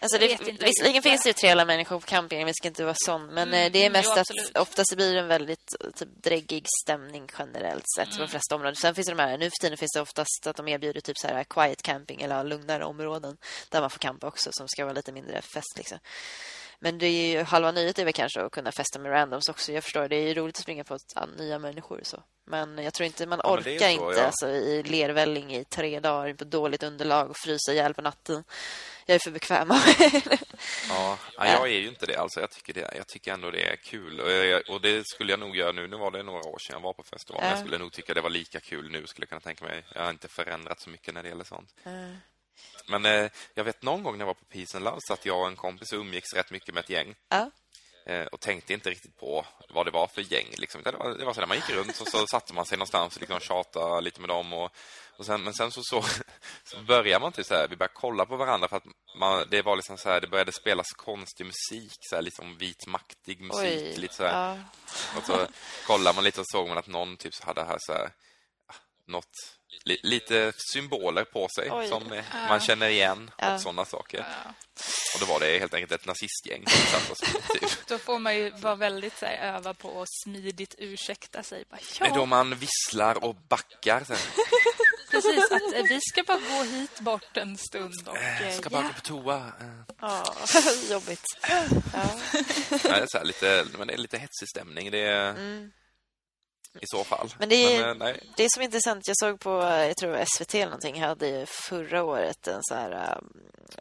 Speaker 3: det,
Speaker 2: vet inte
Speaker 3: visserligen finns det ju trevliga människor på campingen, vi ska inte vara sån. Men
Speaker 2: Mm,
Speaker 3: eh, det är
Speaker 2: mm,
Speaker 3: mest
Speaker 2: jo,
Speaker 3: att
Speaker 2: absolut.
Speaker 3: oftast blir det en väldigt typ, dräggig stämning generellt sett
Speaker 2: Mm.
Speaker 3: på de flesta områden. Sen finns det de här, nu för tiden finns det oftast att de erbjuder typ så här quiet camping eller lugnare områden där man får campa också som ska vara lite mindre fest liksom. Men det är ju, halva nöjet är väl kanske att kunna festa med randoms också. Jag förstår, det är roligt att springa på ja, nya människor så. Men jag tror inte man
Speaker 1: Ja,
Speaker 3: orkar
Speaker 1: så,
Speaker 3: inte
Speaker 1: ja.
Speaker 3: alltså, i lervälling i tre dagar på dåligt underlag och frysa ihjäl på natten. Jag är för bekväm av
Speaker 1: Ja, ja, jag är ju inte det. Alltså, jag, tycker det, jag tycker ändå det är kul. Och, jag, och det skulle jag nog göra nu. Nu var det några år sedan jag var på festival.
Speaker 3: Ja.
Speaker 1: jag skulle nog tycka det var lika kul nu, skulle jag kunna tänka mig. Jag har inte förändrat så mycket när det gäller sånt. Men eh, jag vet någon gång när jag var på Peace and Love så att jag och en kompis umgicks rätt mycket med ett gäng.
Speaker 3: Ja.
Speaker 1: Eh, och tänkte inte riktigt på vad det var för gäng. Liksom. Det var, det var så där, man gick runt och så satte man sig någonstans och liksom tjatade lite med dem. Och, och sen, men sen så, så, så började man typ så här, vi började kolla på varandra för att man, det var liksom så här, det började spelas konstig musik, så här, liksom vitmaktig musik.
Speaker 3: Oj.
Speaker 1: Lite så.
Speaker 3: Ja.
Speaker 1: Och så kollade man lite och såg man att någon typ så hade här så här, ah, något, lite symboler på sig
Speaker 3: Oj.
Speaker 1: som eh, man känner igen
Speaker 3: Ja.
Speaker 1: och sådana saker.
Speaker 2: Ja.
Speaker 1: Och då var det helt enkelt ett nazistgäng som satt oss typ.
Speaker 2: Då får man ju vara väldigt så här, öva på att smidigt ursäkta sig. Bara, ja,
Speaker 1: då man visslar och backar sen.
Speaker 2: precis. Att eh, vi ska bara gå hit bort en stund. Och,
Speaker 1: Eh, Ska bara
Speaker 2: ja.
Speaker 1: gå på toa.
Speaker 3: Ja, jobbigt. Ja.
Speaker 1: Nej, det, är så här, lite, men det är lite hetsig stämning. Det är, I så fall.
Speaker 3: Men det är-
Speaker 1: eh, nej.
Speaker 3: Det är som intressant. Jag såg på, jag tror SVT eller någonting, hade förra året en så här um,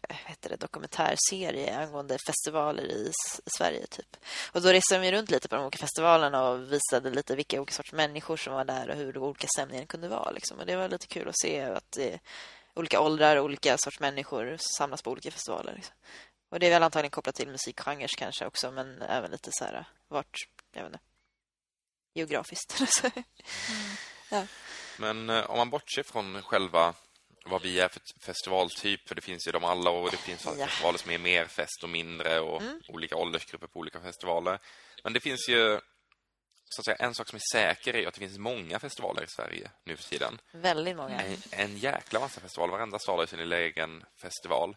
Speaker 3: heter det, dokumentärserie angående festivaler i S- Sverige. typ. Och Då reste de runt lite på de olika festivalerna och visade lite vilka olika sorts människor som var där och hur olika stämningen kunde vara. Liksom. Och Det var lite kul att se att det olika åldrar och olika sorts människor samlas på olika festivaler. Liksom. Och Det är väl antagligen kopplat till musikgenrer kanske också, men även lite så här vart, jag vet inte, geografiskt.
Speaker 1: Men eh, om man bortser från själva vad vi är för festivaltyp, för det finns ju de alla och det finns
Speaker 3: Ja.
Speaker 1: festivaler som är mer fest och mindre och
Speaker 3: Mm.
Speaker 1: olika åldersgrupper på olika festivaler. Men det finns ju, så att säga, en sak som är säker är att det finns många festivaler i Sverige nu för tiden.
Speaker 3: Väldigt många.
Speaker 1: En, en jäkla massa festivaler. Varenda stad har sin lilla egen festival.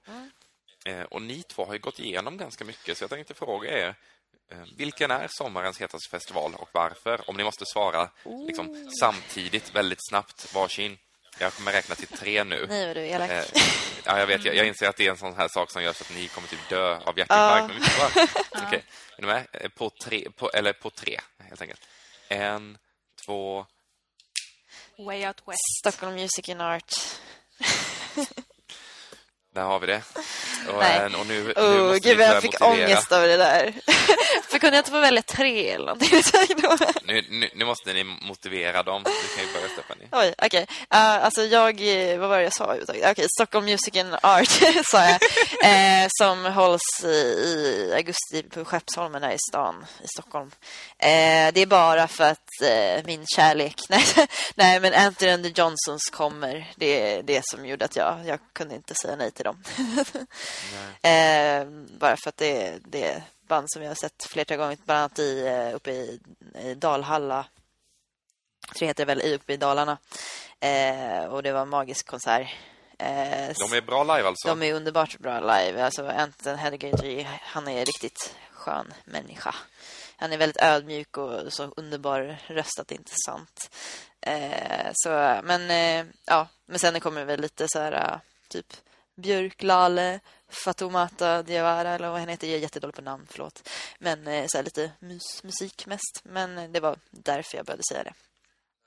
Speaker 1: Eh, och ni två har ju gått igenom ganska mycket, så jag tänkte fråga er vilken är sommarens hetaste festival och varför? Om ni måste svara liksom, samtidigt, väldigt snabbt, varsin. Jag kommer räkna till tre nu.
Speaker 3: Nej, vad du är elak.
Speaker 1: Eh, ja, jag vet. Jag, jag inser att det är en sån här sak som gör så att ni kommer typ dö av hjärtinfarkt. Men bara... Okej. Är ni med? Eh, På tre, på, eller på tre, helt enkelt. En, två...
Speaker 2: Way Out West.
Speaker 3: Stockholm Music and Art.
Speaker 1: Där har vi det. Och, eh, och nu, nu
Speaker 3: Oh,
Speaker 1: måste
Speaker 3: gud, jag
Speaker 1: börja
Speaker 3: fick
Speaker 1: motivera.
Speaker 3: ångest av det där. För kunde jag inte få välja tre eller någonting?
Speaker 1: Nu, nu, nu måste ni motivera dem. Du kan ju börja, Stephanie.
Speaker 3: Oj, okej. Uh, alltså jag, eh, vad var det jag sa överhuvudtaget? Okej, Stockholm Music and Art sa jag. Eh, som hålls i, i augusti på Skeppsholmen här i stan, i Stockholm. Eh, det är bara för att eh, min kärlek, nej, nej men Anthony and the Johnsons kommer. Det är det som gjorde att jag, jag kunde inte säga nej till dem. Eh, bara för att det, det är band som jag har sett flera gånger, bland annat i, eh, uppe i, i Dalhalla tre heter det väl, uppe i Dalarna. Eh, och det var en magisk konsert. Eh,
Speaker 1: De är bra live alltså.
Speaker 3: de är underbart bra live. Alltså Anton Hedegaard, han är riktigt skön människa. Han är väldigt ödmjuk och så underbar röst att det inte är sant. Eh, så, men eh, ja, men sen kommer väl lite så här eh, typ Björk, Lale, Fatoumata Diawara eller vad han heter. Jag är jättedålig på namn, förlåt. Men eh, så här lite mus, musik mest. Men eh, det var därför jag började säga det.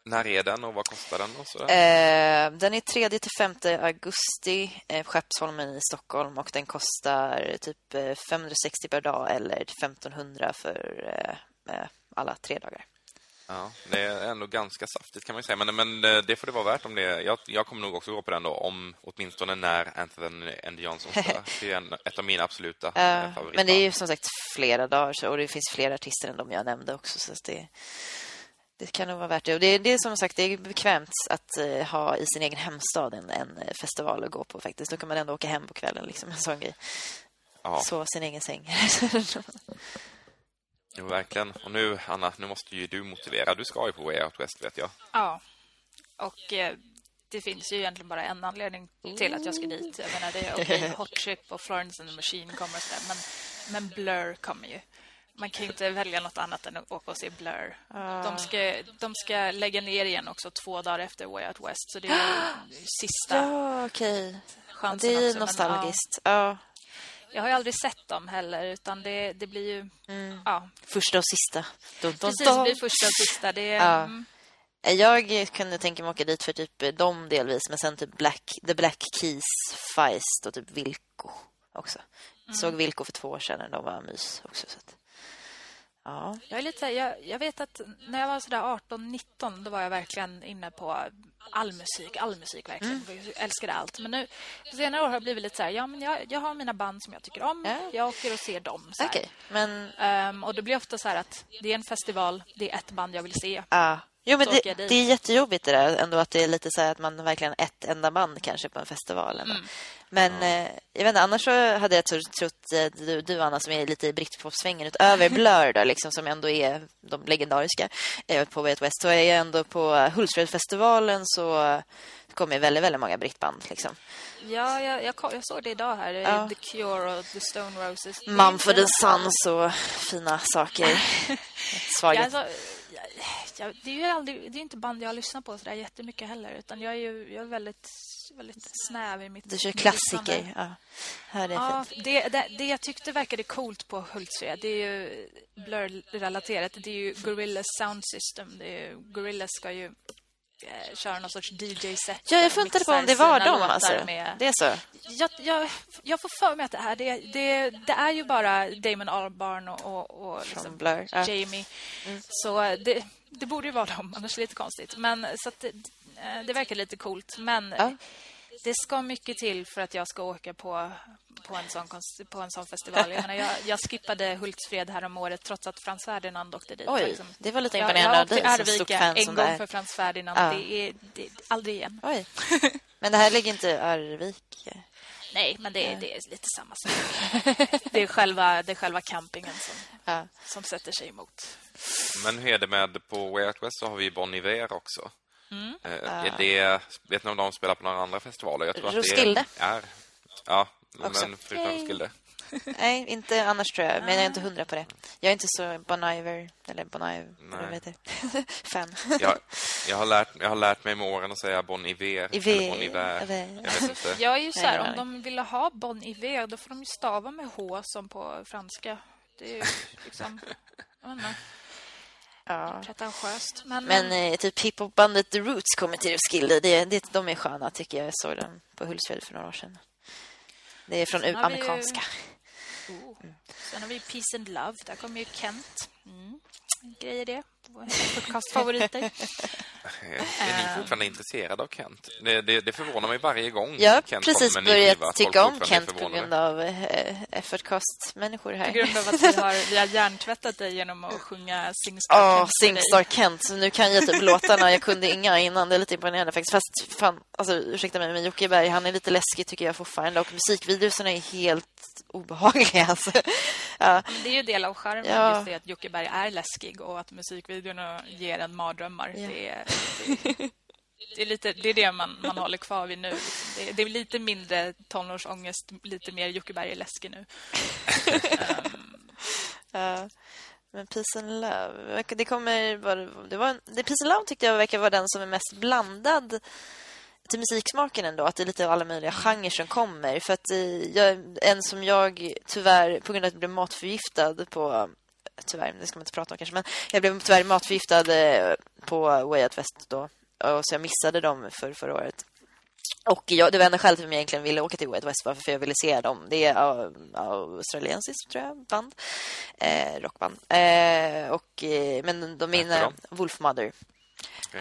Speaker 1: När är den och vad kostar den? Och sådär?
Speaker 3: Eh, den är 3 till 5 augusti, eh, Skeppsholmen i Stockholm och den kostar typ eh, 560 per dag eller 1500 för eh, eh, alla tre dagar.
Speaker 1: Ja, det är ändå ganska saftigt kan man säga. Men, men eh, det får det vara värt om det. Jag, jag kommer nog också gå på den då, om åtminstone när Anthony and Johnson spelar. Det är en, ett av mina absoluta
Speaker 3: Eh,
Speaker 1: eh, favoritband.
Speaker 3: men det är ju som sagt flera dagar så, och det finns fler artister än de jag nämnde också. Så det, det kan nog vara värt det. Och det, det är som sagt det är bekvämt att eh, ha i sin egen hemstad en, en festival att gå på faktiskt. Då kan man ändå åka hem på kvällen, liksom en sån grej.
Speaker 1: ja.
Speaker 3: Så sin egen säng.
Speaker 1: Jo, verkligen. Och nu, Anna, nu måste ju du motivera. Du ska ju på Way Out West, vet jag.
Speaker 2: Ja. Och eh, det finns ju egentligen bara en anledning till att jag ska dit. Jag menar, det är okej, Hot Chip och Florence and the Machine kommer och sådär, men, men Blur kommer ju. Man kan ju inte välja något annat än att åka och se Blur. De, ska, de ska lägga ner igen också två dagar efter Way Out West, så det är ju sista
Speaker 3: Ja, okej.
Speaker 2: chansen
Speaker 3: Det är
Speaker 2: också, men,
Speaker 3: nostalgiskt. Ja.
Speaker 2: ja, jag har ju aldrig sett dem heller, utan det, det blir ju... Ja,
Speaker 3: Första och sista. Dun, dun,
Speaker 2: precis, det blir första och sista. Det är,
Speaker 3: Ja.
Speaker 2: mm,
Speaker 3: Jag kunde tänka mig åka dit för typ dem delvis, men sen typ Black, The Black Keys, Feist och typ Vilko också. Såg Vilko för två år sedan, de var mys också. Så att, ja.
Speaker 2: Jag, är lite, så här- jag, jag vet att när jag var sådär 18-19 då var jag verkligen inne på all musik, all musik verkligen. Jag älskade allt. Men nu på senare år har jag blivit lite så här, ja men jag, jag har mina band som jag tycker om.
Speaker 3: Ja.
Speaker 2: Jag åker och ser dem. Så.
Speaker 3: Okej, men...
Speaker 2: Ehm, och det blir ofta så här att det är en festival, det är ett band jag vill se.
Speaker 3: Ja. Jo, men det, det är jättejobbigt det där ändå att det är lite så här att man verkligen ett enda band kanske på en festival.
Speaker 2: Mm.
Speaker 3: Men eh, jag vet inte, annars så hade jag tro- trott eh, du, du Anna som är lite i britpopsvängen utöver Blur då, liksom, som ändå är de legendariska eh, på Way West så är jag ändå på Hultsfredsfestivalen så kommer väldigt, väldigt många brittband liksom.
Speaker 2: Ja, jag, jag, jag såg det idag här.
Speaker 3: Ja.
Speaker 2: The Cure och The Stone Roses. Är
Speaker 3: Mumford Sons och fina saker.
Speaker 2: Ja,
Speaker 3: Svaghet.
Speaker 2: alltså, jag, det är ju aldrig, det är inte band jag lyssnar på så där jättemycket heller. Utan jag är ju jag är väldigt, väldigt snäv i mitt
Speaker 3: Du kör klassiker. Ja. Här är
Speaker 2: Ja, det, det, det jag tyckte verkade coolt på Hultsfred, det är ju Blur-relaterat. Det är ju Gorillas Sound System. Det är ju, Gorillas ska ju eh, köra någon sorts DJ-set.
Speaker 3: Ja, jag funderade på om det var dem alltså.
Speaker 2: Med,
Speaker 3: Det är så.
Speaker 2: jag, jag, jag får för mig att det är det. Det, det är ju bara Damon Albarn och, och, och liksom
Speaker 3: Blur, ja. Mm.
Speaker 2: Jamie. Så det, det borde ju vara dem, annars är det lite konstigt. Men så att det, eh, det verkar lite coolt. Men
Speaker 3: Ja.
Speaker 2: Det ska mycket till för att jag ska åka på, på, en, sån, på en sån festival. Jag, menar, jag, jag skippade Hultsfred här om året trots att Frans Ferdinand åkte dit.
Speaker 3: Oj,
Speaker 2: liksom.
Speaker 3: det var lite
Speaker 2: jag,
Speaker 3: imponerande
Speaker 2: jag
Speaker 3: av
Speaker 2: åkte till Arvika en gång
Speaker 3: det är.
Speaker 2: för Frans Ferdinand.
Speaker 3: Ja.
Speaker 2: Det, är, det aldrig igen.
Speaker 3: Oj. Men det här ligger inte i Arvika.
Speaker 2: Nej, men det, är- det är lite samma sak. det, är själva, det är själva campingen som,
Speaker 3: Ja.
Speaker 2: som sätter sig emot.
Speaker 1: Men hur är det med på Way Out West så har vi Bon Iver också.
Speaker 2: Mm.
Speaker 1: Eh, Är det, vet ni om de spelar på några andra festivaler? Jag tror
Speaker 3: Roskilde.
Speaker 1: att det är... Ja,
Speaker 3: Också.
Speaker 1: men förutom
Speaker 2: Yay.
Speaker 1: Roskilde.
Speaker 3: Nej, inte annars tror jag. Men jag är inte hundra på det. Jag är inte så Bon Iver, eller Bon Iver, eller vad heter det? Fan.
Speaker 1: Jag, jag, har lärt, jag har lärt mig med åren att säga Bon Iver.
Speaker 3: Iver.
Speaker 1: Eller Bon Iver.
Speaker 3: Iver.
Speaker 1: Jag vet inte.
Speaker 2: Jag är ju så här, om de ville ha Bon Iver, då får de ju stava med H som på franska. Det är ju liksom... Jag vet inte,
Speaker 3: Ja.
Speaker 2: pretentiöst. Men,
Speaker 3: Men eh, typ hiphopbandet The Roots kommer till Roskilde. Det, det, de är sköna tycker jag. Jag såg dem på Hultsfred för några år sedan. Det är från
Speaker 2: Sen vi ju-
Speaker 3: amerikanska.
Speaker 2: oh. Sen har vi Peace and Love. Där kommer ju Kent. Mm. Grejer det. Våra podcastfavoriter.
Speaker 1: Eh, Är ni fortfarande intresserade av Kent? Det, det, det förvånar mig varje gång
Speaker 3: Jag har precis börjat tycka om Kent på grund av eh, effortcast-människor här.
Speaker 2: På grund av att vi har, vi har hjärntvättat dig genom att sjunga Singstar
Speaker 3: Ja,
Speaker 2: Kent dig.
Speaker 3: Singstar Kent. Så nu kan jag typ låtarna. Jag kunde inga innan. Det är lite imponerande faktiskt. Fast fan, alltså ursäkta mig, men Jocke Berg, han är lite läskig tycker jag fortfarande. Och musikvideorna är helt obehagliga. Alltså. Ja.
Speaker 2: Det är ju del av charmen,
Speaker 3: Ja.
Speaker 2: just det att Jocke Berg är läskig och att musikvideorna ger en mardrömmar.
Speaker 3: Ja.
Speaker 2: Det, är, det, är lite, det är det man, man håller kvar vid nu. Det, det är lite mindre tonårsångest, lite mer Jocke Berg är läskig nu.
Speaker 3: Ja. Men Peace and Love, det kommer bara, det var det Peace and Love tyckte jag verkar vara den som är mest blandad till musiksmaken ändå, att det är lite av alla möjliga genrer som kommer. För att eh, jag, en som jag tyvärr, på grund av att jag blev matförgiftad på, tyvärr, det ska man inte prata om kanske, men jag blev tyvärr matförgiftad eh, på Way Out West då, och så jag missade dem för förra året. Och jag, det var enda skälet för mig egentligen ville åka till Way Out West var för jag ville se dem. Det är australiensiskt, tror jag, band. Eh, rockband. Eh, och, eh, men de mina...
Speaker 1: de?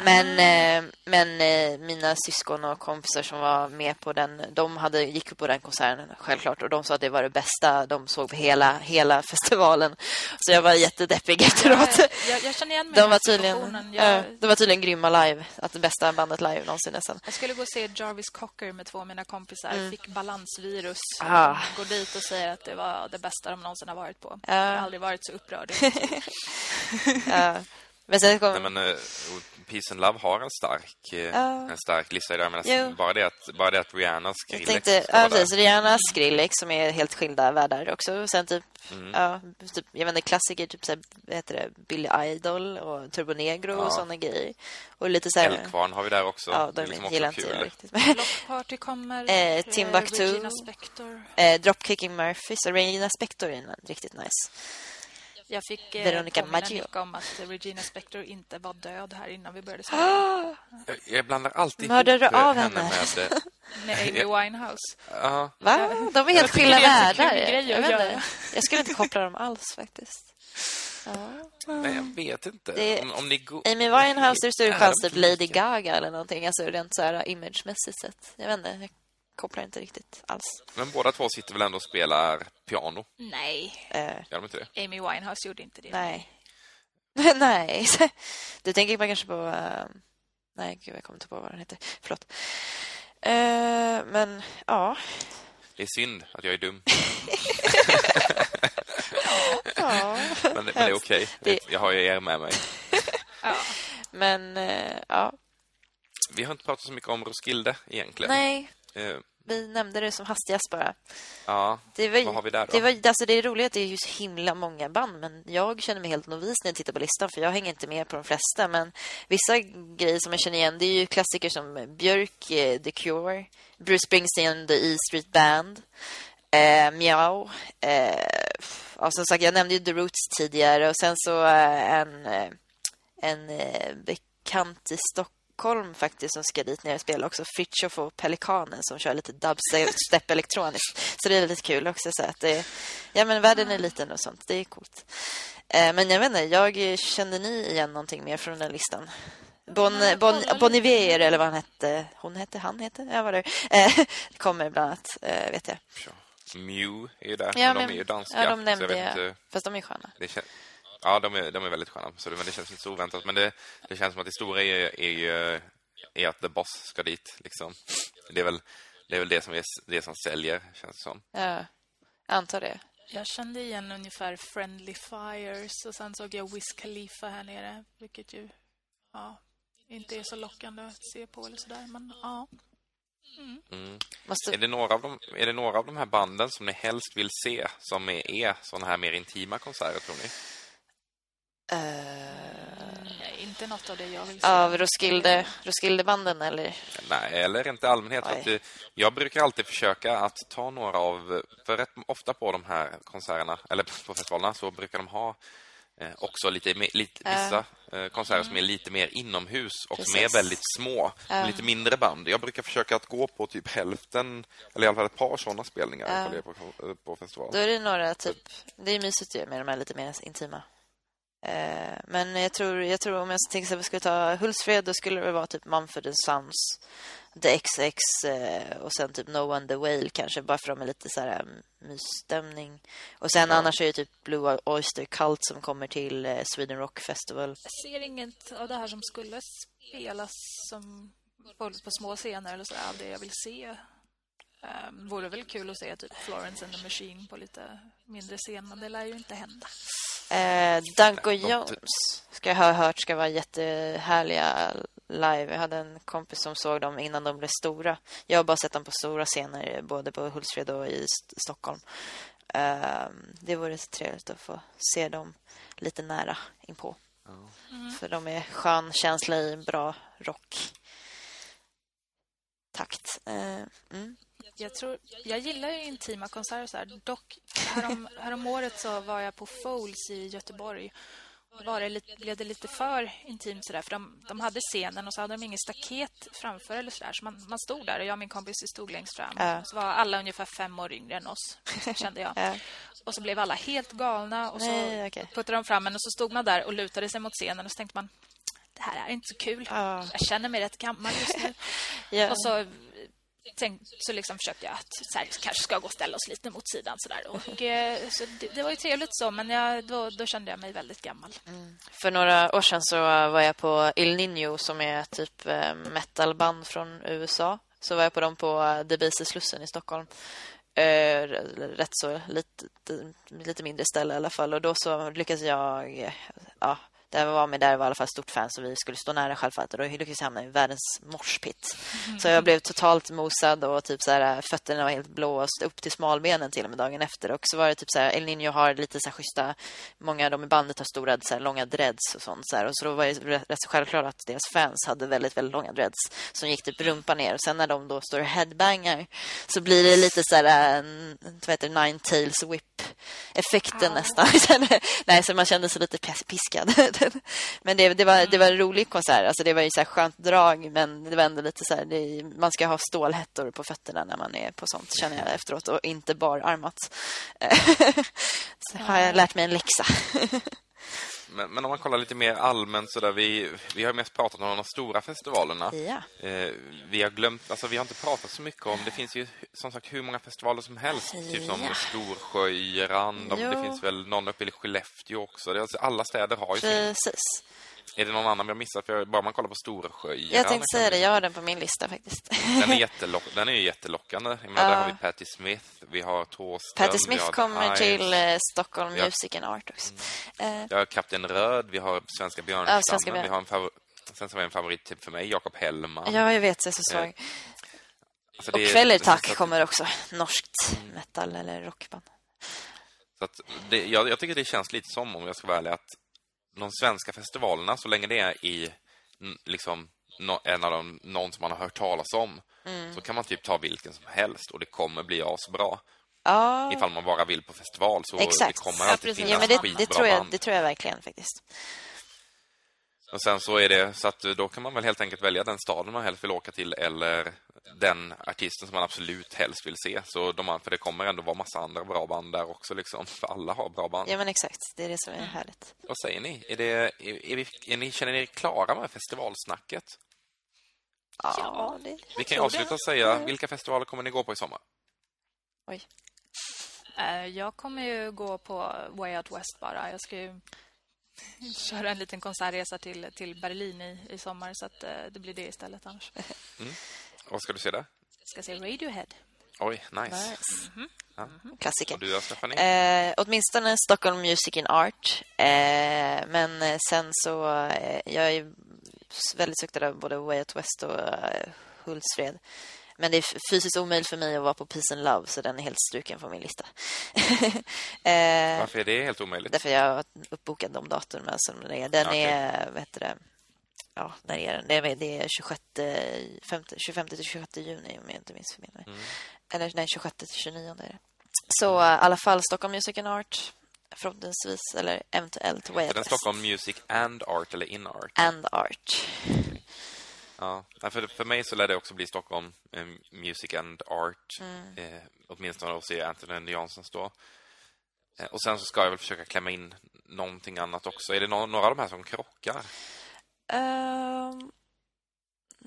Speaker 3: Men, eh, men eh, mina syskon och kompisar som var med på den, de hade, gick på den konserten självklart och de sa att det var det bästa de såg på hela, hela festivalen. Så jag var jättedeppig efteråt.
Speaker 2: Jag, jag, jag känner igen mig
Speaker 3: De var, tydligen,
Speaker 2: Jag,
Speaker 3: de var tydligen grymma live. Att det bästa bandet live någonsin nästan.
Speaker 2: jag skulle gå och se Jarvis Cocker med två av mina kompisar. Fick balansvirus.
Speaker 3: Mm. Ah.
Speaker 2: Går dit och säger att det var det bästa de någonsin har varit på.
Speaker 3: Ja.
Speaker 2: Jag har aldrig varit så upprörd.
Speaker 3: Ja. Men sen kom...
Speaker 1: Nej, men uh, Peace and Love har en stark,
Speaker 3: Ja.
Speaker 1: en stark lista där. Men bara, det att, bara det att Rihannas
Speaker 3: Jag
Speaker 1: Skrillex
Speaker 3: tänkte,
Speaker 1: ska vara
Speaker 3: ja, precis, Rihanna, Skrillex som är helt skilda världar också. Och sen typ,
Speaker 1: Mm.
Speaker 3: ja, typ jag vet inte, klassiker, typ så här, heter det, Billy Idol och Turbo Negro och
Speaker 1: Ja.
Speaker 3: sådana grejer. Och lite så här,
Speaker 1: Eldkvarn har vi där också.
Speaker 3: ja, de
Speaker 1: liksom
Speaker 3: gillar
Speaker 1: också
Speaker 3: inte jag riktigt.
Speaker 2: Block Party kommer.
Speaker 3: Eh,
Speaker 2: eh,
Speaker 3: Timbuktu.
Speaker 2: Regina
Speaker 3: eh, Dropkicking Murphys och Regina Spektor är riktigt nice.
Speaker 2: Jag fick eh,
Speaker 3: Veronica Maggio.
Speaker 2: Om att Regina Spektor inte var död här innan vi började spela.
Speaker 1: Jag, jag blandar alltid
Speaker 3: Mördar du
Speaker 1: ihop eh,
Speaker 3: av
Speaker 1: henne
Speaker 3: henne?
Speaker 1: med... eh,
Speaker 2: Med Amy Winehouse.
Speaker 1: Ja,
Speaker 3: Va? De är helt
Speaker 2: jag
Speaker 3: skilda världar. Jag, inte. jag skulle inte koppla dem alls faktiskt. Ja.
Speaker 1: nej, jag vet inte.
Speaker 3: Det-
Speaker 1: Om, om.
Speaker 3: Amy Winehouse är det större chans typ Lady? Gaga eller någonting. Alltså rent så här imagemässigt sett. Jag vet inte, jag kopplar inte riktigt alls.
Speaker 1: Men båda två sitter väl ändå och spelar piano?
Speaker 2: Nej,
Speaker 3: Eh,
Speaker 1: Gör de inte det?
Speaker 2: Amy Winehouse gjorde inte det.
Speaker 3: nej. nej. Du tänker bara kanske på... eh, nej, gud, jag kommer inte på vad den heter. Förlåt. Eh, men, ja.
Speaker 1: Det är synd att jag är dum.
Speaker 3: ja.
Speaker 1: Men, men det är okej.
Speaker 3: Det-
Speaker 1: Jag har ju er med mig.
Speaker 2: Ja.
Speaker 3: Men, ja.
Speaker 1: Vi har inte pratat så mycket om Roskilde egentligen.
Speaker 3: Nej,
Speaker 1: Eh,
Speaker 3: vi nämnde det som hastigast bara.
Speaker 1: ja,
Speaker 3: Det var,
Speaker 1: Vad har vi där då?
Speaker 3: Det, var, alltså det är roligt att det är ju så himla många band, men jag känner mig helt novis när jag tittar på listan, för jag hänger inte med på de flesta. Men vissa grejer som jag känner igen, det är ju klassiker som Björk, eh, The Cure, Bruce Springsteen, The E Street Band, eh, Meow. Eh, ja, som sagt, jag nämnde ju The Roots tidigare och sen så eh, en, eh, en eh, bekant i Stockholm faktiskt som ska dit ner och spela också. Fritiof och Pelikanen som kör lite dubstep elektroniskt. Så det är lite kul också. Så att det, ja, men världen är liten och sånt. Det är coolt. Eh, men jag vet inte, jag kände ni igen någonting mer från den listan? Bon,
Speaker 2: jag
Speaker 3: bon,
Speaker 2: kollar
Speaker 3: bon
Speaker 2: lite.
Speaker 3: Iver, eller vad han hette. Hon hette, han hette, ja vad det eh, Det kommer bland annat, eh, vet jag.
Speaker 1: ja. Mew är ju där,
Speaker 3: Ja,
Speaker 1: men de
Speaker 3: men-
Speaker 1: är ju danska.
Speaker 3: Ja, de
Speaker 1: så
Speaker 3: nämnde
Speaker 1: jag vet
Speaker 3: jag.
Speaker 1: inte,
Speaker 3: Fast de är sköna.
Speaker 1: det kän... Ja, de är, de är väldigt sköna. Så det, men det känns inte så oväntat. Men det, det känns som att det stora är, är, ju- är att The Boss ska dit. Liksom. Det, är väl, det är väl det som, är, det som säljer, känns det som.
Speaker 3: Ja, jag antar det.
Speaker 2: Jag kände igen ungefär Friendly Fires och sen såg jag Wiz Khalifa här nere, vilket ju ja, inte är så lockande att se på eller sådär, men ja.
Speaker 1: Mm.
Speaker 3: Måste,
Speaker 1: Är, det några av de, är det några av de här banden som ni helst vill se som är, är sådana här mer intima konserter, tror ni?
Speaker 3: Eh,
Speaker 2: Nej, inte något av det jag vill se.
Speaker 3: av Roskilde, Roskildebanden eller?
Speaker 1: Nej, eller inte allmänhet. Att det, jag brukar alltid försöka att ta några av... För rätt ofta på de här konserterna, eller på festivalerna, så brukar de ha eh, också lite, lite
Speaker 3: Ja.
Speaker 1: vissa eh, konserter som är lite mer inomhus och som är
Speaker 3: Precis.
Speaker 1: väldigt små.
Speaker 3: Ja.
Speaker 1: Lite mindre band. Jag brukar försöka att gå på typ hälften, eller i alla fall ett par sådana spelningar är på, eh, på festival.
Speaker 3: Då är det några typ... Det är mysigt ju med de här lite mer intima. Eh, men jag tror, jag tror om jag till exempel skulle ta Hultsfred då skulle det vara typ Mumford Sons, The XX eh, och sen typ No One The Whale kanske bara för de är lite så här mm, mysstämning. Och sen
Speaker 1: Ja.
Speaker 3: annars är det typ Blue Oyster Cult som kommer till eh, Sweden Rock Festival.
Speaker 2: Jag ser inget av det här som skulle spelas som på, på små scener eller så av det jag vill se. Um, vore väl kul att se typ Florence and the Machine på lite mindre scen, men det lär ju inte hända.
Speaker 3: Eh, Danko Jones ska jag ha hört ska vara jättehärliga live. Jag hade en kompis som såg dem innan de blev stora. Jag har bara sett dem på stora scener, både på Hultsfred och i St- Stockholm. Eh, det vore så trevligt att få se dem lite nära inpå. För de är skön känsla i bra rock. Takt. Eh, mm.
Speaker 2: Jag, tror, jag gillar ju intima konserter så här. Dock, härom, härom året så var jag på Foles i Göteborg. Då Var det lite, blev det lite för intimt sådär. För de, de hade scenen och så hade de ingen staket framför eller sådär. Så man, man stod där och jag och min kompis stod längst fram.
Speaker 3: Ja.
Speaker 2: Så var alla ungefär fem år yngre än oss, kände jag.
Speaker 3: Ja.
Speaker 2: Och så blev alla helt galna och så
Speaker 3: Nej, okej.
Speaker 2: puttade de fram en och så stod man där och lutade sig mot scenen och så tänkte man det här är inte så kul.
Speaker 3: Ja.
Speaker 2: Jag känner mig rätt gammal just nu.
Speaker 3: Ja.
Speaker 2: Och så tänk, så liksom försökte jag att så här, kanske ska gå och ställa oss lite mot sidan. Så där. Och, eh, så det, det var ju trevligt så, men jag, då, då kände jag mig väldigt gammal. Mm.
Speaker 3: För några år sedan så var jag på Il Niño som är typ eh, metalband från USA. Så var jag på dem på Debaser Slussen i Stockholm. Eh, rätt så lite, lite mindre ställe i alla fall. Och då så lyckades jag... Eh, ja, där var med där var i alla fall stort fan så vi skulle stå nära självfallet. Och då lyckades jag hamna i världens morspitt. Så jag blev totalt mosad och typ så här, fötterna var helt blåst upp till smalbenen till och med dagen efter. Och så var det typ så här, El Niño har lite så här schyssta, många av dem i bandet har stora så här, långa dreads och sånt. Så här. Och så då var det rätt rätt så självklart att deras fans hade väldigt, väldigt långa dreads som gick typ rumpa ner. Och sen när de då står och headbangar så blir det lite så här, en, vad heter det, Nine Tails Whip effekten
Speaker 2: Ah.
Speaker 3: nästan. Nej, så man kände sig lite piskad. men det, det, var, det var en rolig konsert. Alltså det var ju så här skönt drag, men det var ändå lite så här... Det, man ska ha stålhättor på fötterna när man är på sånt, känner jag efteråt. Och inte bararmat. så har jag lärt mig en läxa.
Speaker 1: Men, men om man kollar lite mer allmänt så där, vi, vi har mest pratat om de stora festivalerna.
Speaker 3: ja.
Speaker 1: Eh, vi har glömt, alltså vi har inte pratat så mycket om, det finns ju som sagt hur många festivaler som helst. Typ som
Speaker 3: Ja.
Speaker 1: Storsjöyran, de, det finns väl någon uppe i Skellefteå också. Det alltså, alla städer har ju sin. Är det någon annan vi har missat? För bara man kollar på Storsjöyran.
Speaker 3: Jag tänkte säga det, jag har den på min lista faktiskt.
Speaker 1: Den är, jättelock, den är ju jättelockande. Jag menar, Där har vi Patti Smith, vi har Thåström,
Speaker 3: Patti Smith
Speaker 1: har
Speaker 3: kommer till eh, Stockholm
Speaker 1: Ja.
Speaker 3: Music and Art också. Eh,
Speaker 1: Vi har Kapten Röd, vi har Svenska
Speaker 3: Ja,
Speaker 1: björnstammen,
Speaker 3: Svenska björn.
Speaker 1: vi har en favor- Sen så har vi en favorit typ för mig, Jakob Hellman.
Speaker 3: ja, jag vet, jag är så svag.
Speaker 1: Alltså,
Speaker 3: Och Kvellertak
Speaker 1: att-
Speaker 3: kommer också. Norskt metal eller rockband.
Speaker 1: Så att det, jag, jag tycker det känns lite som, om jag ska vara ärlig, att de svenska festivalerna, så länge det är i liksom en av dem, någon som man har hört talas om, så kan man typ ta vilken som helst och det kommer bli asbra.
Speaker 3: Ja,
Speaker 1: Ifall man bara vill på festival så
Speaker 3: Exakt.
Speaker 1: det kommer
Speaker 2: Ja,
Speaker 1: alltid
Speaker 2: precis.
Speaker 1: finnas
Speaker 3: ja men det, det, tror jag,
Speaker 1: band.
Speaker 3: det tror jag verkligen faktiskt.
Speaker 1: Och sen så är det så att då kan man väl helt enkelt välja den staden man helst vill åka till eller den artisten som man absolut helst vill se. Så de, för det kommer ändå vara massa andra bra band där också liksom. För alla har bra band.
Speaker 3: Ja, men exakt. Det är det som är härligt.
Speaker 1: Vad säger ni? Är det, är, är vi, är ni, känner ni er klara med festivalsnacket?
Speaker 3: Ja, det...
Speaker 1: Vi kan avsluta och säga, vilka festivaler kommer ni gå på i sommar?
Speaker 3: Oj.
Speaker 2: Eh, Jag kommer ju gå på Way Out West bara. Jag ska ju köra en liten konsertresa till, till Berlin i, i sommar så att eh, det blir det istället annars.
Speaker 1: Vad ska du se där?
Speaker 2: Jag ska se Radiohead.
Speaker 1: Oj, nice.
Speaker 3: Nice.
Speaker 1: Ja.
Speaker 3: Klassiker.
Speaker 1: Och du då, Stephanie?
Speaker 3: Eh, åtminstone Stockholm Music and Art. Eh, men eh, sen så... Eh, jag är väldigt suktad av både Way Out West och eh, Hultsfred. Men det är fysiskt omöjligt för mig att vara på Peace and Love så den är helt struken från min lista. eh,
Speaker 1: Varför är det helt omöjligt?
Speaker 3: Därför jag har uppbokat de datumen som den är. Den
Speaker 1: Okej.
Speaker 3: är, vad heter det? Ja, när är den? Det är, det är 26, 5, 25 till 26 juni om jag inte minns fel.
Speaker 1: Mm.
Speaker 3: Eller nej, 26 till 29 är det. Så i alla fall Stockholm Music and Art förhoppningsvis eller eventuellt Way.
Speaker 1: Stockholm Music and Art eller In Art?
Speaker 3: and Art.
Speaker 1: Ja, för, för mig så lär det också bli Stockholm eh, Music and Art.
Speaker 3: Mm.
Speaker 1: Eh, åtminstone att se Anthony Janssons då. Eh, och sen så ska jag väl försöka klämma in någonting annat också. Är det nå- några av de här som krockar?
Speaker 3: Ehm,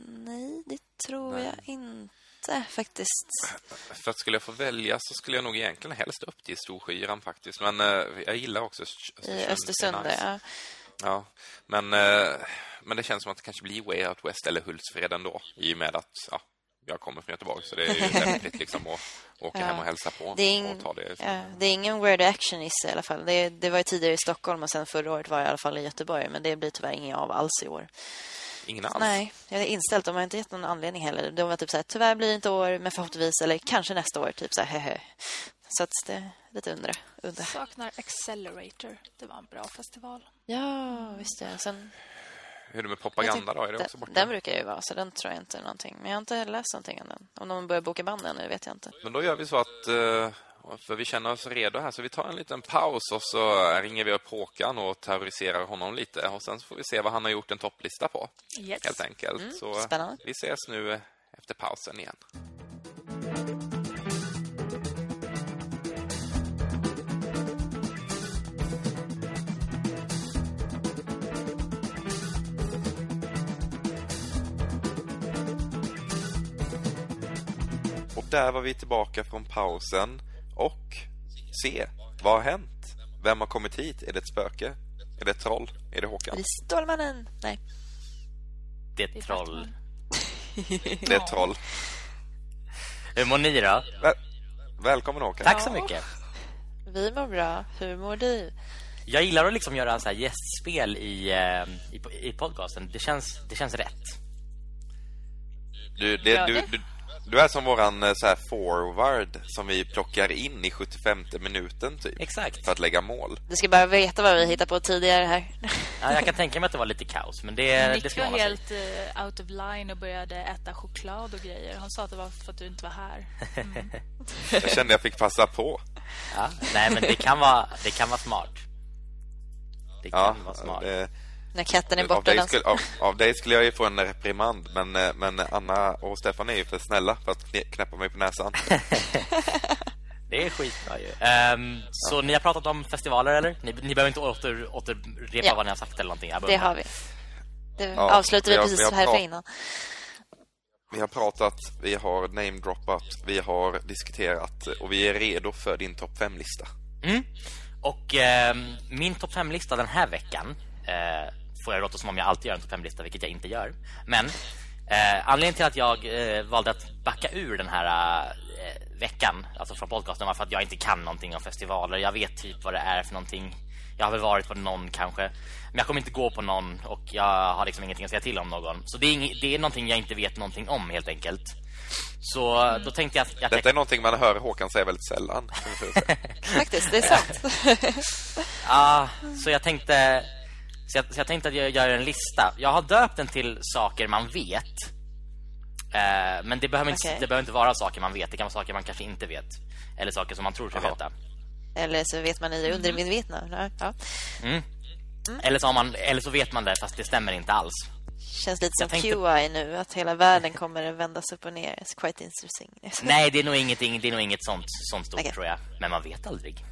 Speaker 3: nej, det tror
Speaker 1: Nej.
Speaker 3: jag inte faktiskt.
Speaker 1: För att skulle jag få välja så skulle jag nog egentligen helst upp till Storskyran faktiskt. Men eh, jag gillar också Öst-
Speaker 3: I Östersund.
Speaker 1: Nice.
Speaker 3: Ja.
Speaker 1: Ja, men, eh, men det känns som att det kanske blir Way Out West eller Hultsfred ändå. I och med att ja, jag kommer från Göteborg så det är ju lämpligt liksom att åka
Speaker 3: Ja.
Speaker 1: hem och hälsa på.
Speaker 3: Det är, ing...
Speaker 1: det.
Speaker 3: ja, det är ingen Word Action i alla fall. Det, det var ju tidigare i Stockholm och sen förra året var det i alla fall i Göteborg. Men det blir tyvärr inget av alls i år.
Speaker 1: Ingen alls.
Speaker 3: Nej, jag är inställt. De har inte gett någon anledning heller. De var typ så här, tyvärr blir det inte år, men förhoppningsvis, eller kanske nästa år. Typ så här, hehe. Så att det är lite undre. undre.
Speaker 2: Saknar Accelerator. Det var en bra festival.
Speaker 3: Ja, visst ja. Sen,
Speaker 1: Hur är det med propaganda då? Är det också borta?
Speaker 3: den brukar ju vara, så den tror jag inte är någonting. Men jag har inte läst någonting om den. Om de börjar boka band ännu, vet jag inte.
Speaker 1: Men då gör vi så att, eh, för vi känner oss redo här, så vi tar en liten paus och så ringer vi upp Håkan och terroriserar honom lite. Och sen så får vi se vad han har gjort en topplista på,
Speaker 2: Yes.
Speaker 1: helt enkelt. så eh,
Speaker 3: spännande.
Speaker 1: vi ses nu efter pausen igen. Där var vi tillbaka från pausen. Och se, vad har hänt? Vem har kommit hit? Är det ett spöke? Är det ett troll? Är det Håkan?
Speaker 3: Är det Stålmannen? Nej.
Speaker 4: Det är ett troll.
Speaker 1: Det är ett troll.
Speaker 4: Hur mår ni då?
Speaker 1: Väl, välkommen Håkan.
Speaker 4: Tack så mycket.
Speaker 3: Vi mår bra. Hur mår du?
Speaker 4: Jag gillar att liksom göra så här gästspel i, eh, i, i podcasten. Det känns, det känns rätt.
Speaker 1: Du, det, du, du, du är som våran eh, så här forward som vi plockar in i 75 minuten typ.
Speaker 4: Exakt.
Speaker 1: För att lägga mål.
Speaker 3: Du ska bara veta vad vi hittade på tidigare här.
Speaker 4: Ja, jag kan tänka mig att det var lite kaos, men det, det
Speaker 2: Nick
Speaker 4: ska
Speaker 2: var helt uh, out of line och började äta choklad och grejer. Han sa att det var för att du inte var här. Mm.
Speaker 1: Jag kände jag fick passa på.
Speaker 4: Ja, nej, men det kan vara, det kan vara smart. Det kan
Speaker 1: Ja,
Speaker 4: vara smart.
Speaker 1: det,
Speaker 3: När katten är
Speaker 1: av,
Speaker 3: borta.
Speaker 1: dig
Speaker 3: den-
Speaker 1: skulle, av, av dig skulle jag ju få en reprimand men, eh, men Anna och Stefan är ju för snälla för att knäppa mig på näsan.
Speaker 4: Det är skitbra ju. Ehm, Så ni har pratat om festivaler, eller? Ni, ni behöver inte åter, återrepa
Speaker 3: Ja.
Speaker 4: vad ni har sagt eller någonting. Jag
Speaker 3: Det
Speaker 4: behöver-
Speaker 3: har vi. Det
Speaker 1: Ja,
Speaker 3: avslutade
Speaker 1: vi
Speaker 3: vi
Speaker 1: har-
Speaker 3: precis
Speaker 1: vi
Speaker 3: här för innan.
Speaker 1: Vi har pratat, vi har namedroppat, vi har diskuterat och vi är redo för din topp 5-lista.
Speaker 4: Mm. Och ehm, min topp 5-lista den här veckan eh, får jag låta som om jag alltid gör en topp 5-lista, vilket jag inte gör. Men eh, anledningen till att jag eh, valde att backa ur den här eh, veckan, alltså från podcasten, var för att jag inte kan någonting om festivaler. Jag vet typ vad det är för någonting. Jag har väl varit på någon kanske, men jag kommer inte gå på någon och jag har liksom ingenting att säga till om någon. Så det är, ing- det är någonting jag inte vet någonting om helt enkelt. Så då tänkte jag att jag
Speaker 1: Detta är någonting man hör Håkan säga väldigt sällan.
Speaker 3: Faktiskt, det är sant.
Speaker 4: Ja, så jag tänkte så jag, så jag tänkte att jag gör en lista. Jag har döpt den till saker man vet. Eh, men det behöver, inte,
Speaker 3: Okej.
Speaker 4: det behöver inte vara saker man vet. Det kan vara saker man kanske inte vet. Eller saker som man tror sig veta.
Speaker 3: Eller så vet man i det undermedvetna. Ja.
Speaker 4: Mm. Eller, så har man, eller så vet man det, fast det stämmer inte alls.
Speaker 3: Känns lite som
Speaker 4: Jag tänkte-
Speaker 3: QI nu, att hela världen kommer att vändas upp och ner. It's quite interesting.
Speaker 4: Nej, det är nog ingenting, det är nog inget sånt, sånt stort,
Speaker 3: Okej.
Speaker 4: tror jag. Men man vet aldrig.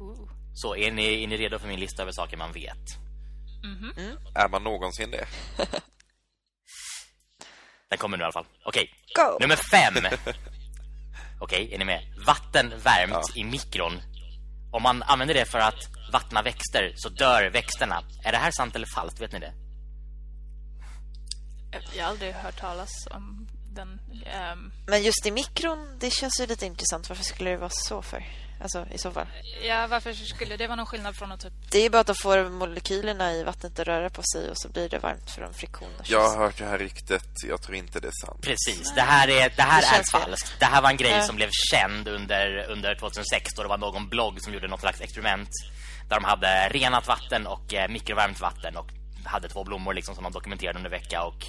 Speaker 2: Ooh.
Speaker 4: Så är ni, är ni redo för min lista över saker man vet?
Speaker 1: Är man någonsin det?
Speaker 4: Den kommer nu i alla fall. Okej.
Speaker 3: Go!
Speaker 4: Nummer fem. Okej, är ni med? Vatten värmt
Speaker 1: Ja.
Speaker 4: i mikron. Om man använder det för att vattna växter så dör växterna. Är det här sant eller falskt? Vet ni det?
Speaker 2: Jag har aldrig hört talas om den. ehm,
Speaker 3: Men just i mikron, det känns ju lite intressant. Varför skulle det vara så för? Alltså, i så fall.
Speaker 2: ja, varför skulle det vara någon skillnad från att typ...
Speaker 3: Det är bara att de får molekylerna i vattnet att röra på sig och så blir det varmt för de friktion
Speaker 1: Jag har hört det här ryktet. Jag tror inte det är sant.
Speaker 4: Precis, det här är, det här
Speaker 3: Det
Speaker 4: är falskt. Det här var en grej
Speaker 3: Ja.
Speaker 4: som blev känd under, under 2006 då det var någon blogg som gjorde något slags experiment där de hade renat vatten och eh, mikrovärmt vatten och hade två blommor liksom som de dokumenterade under vecka och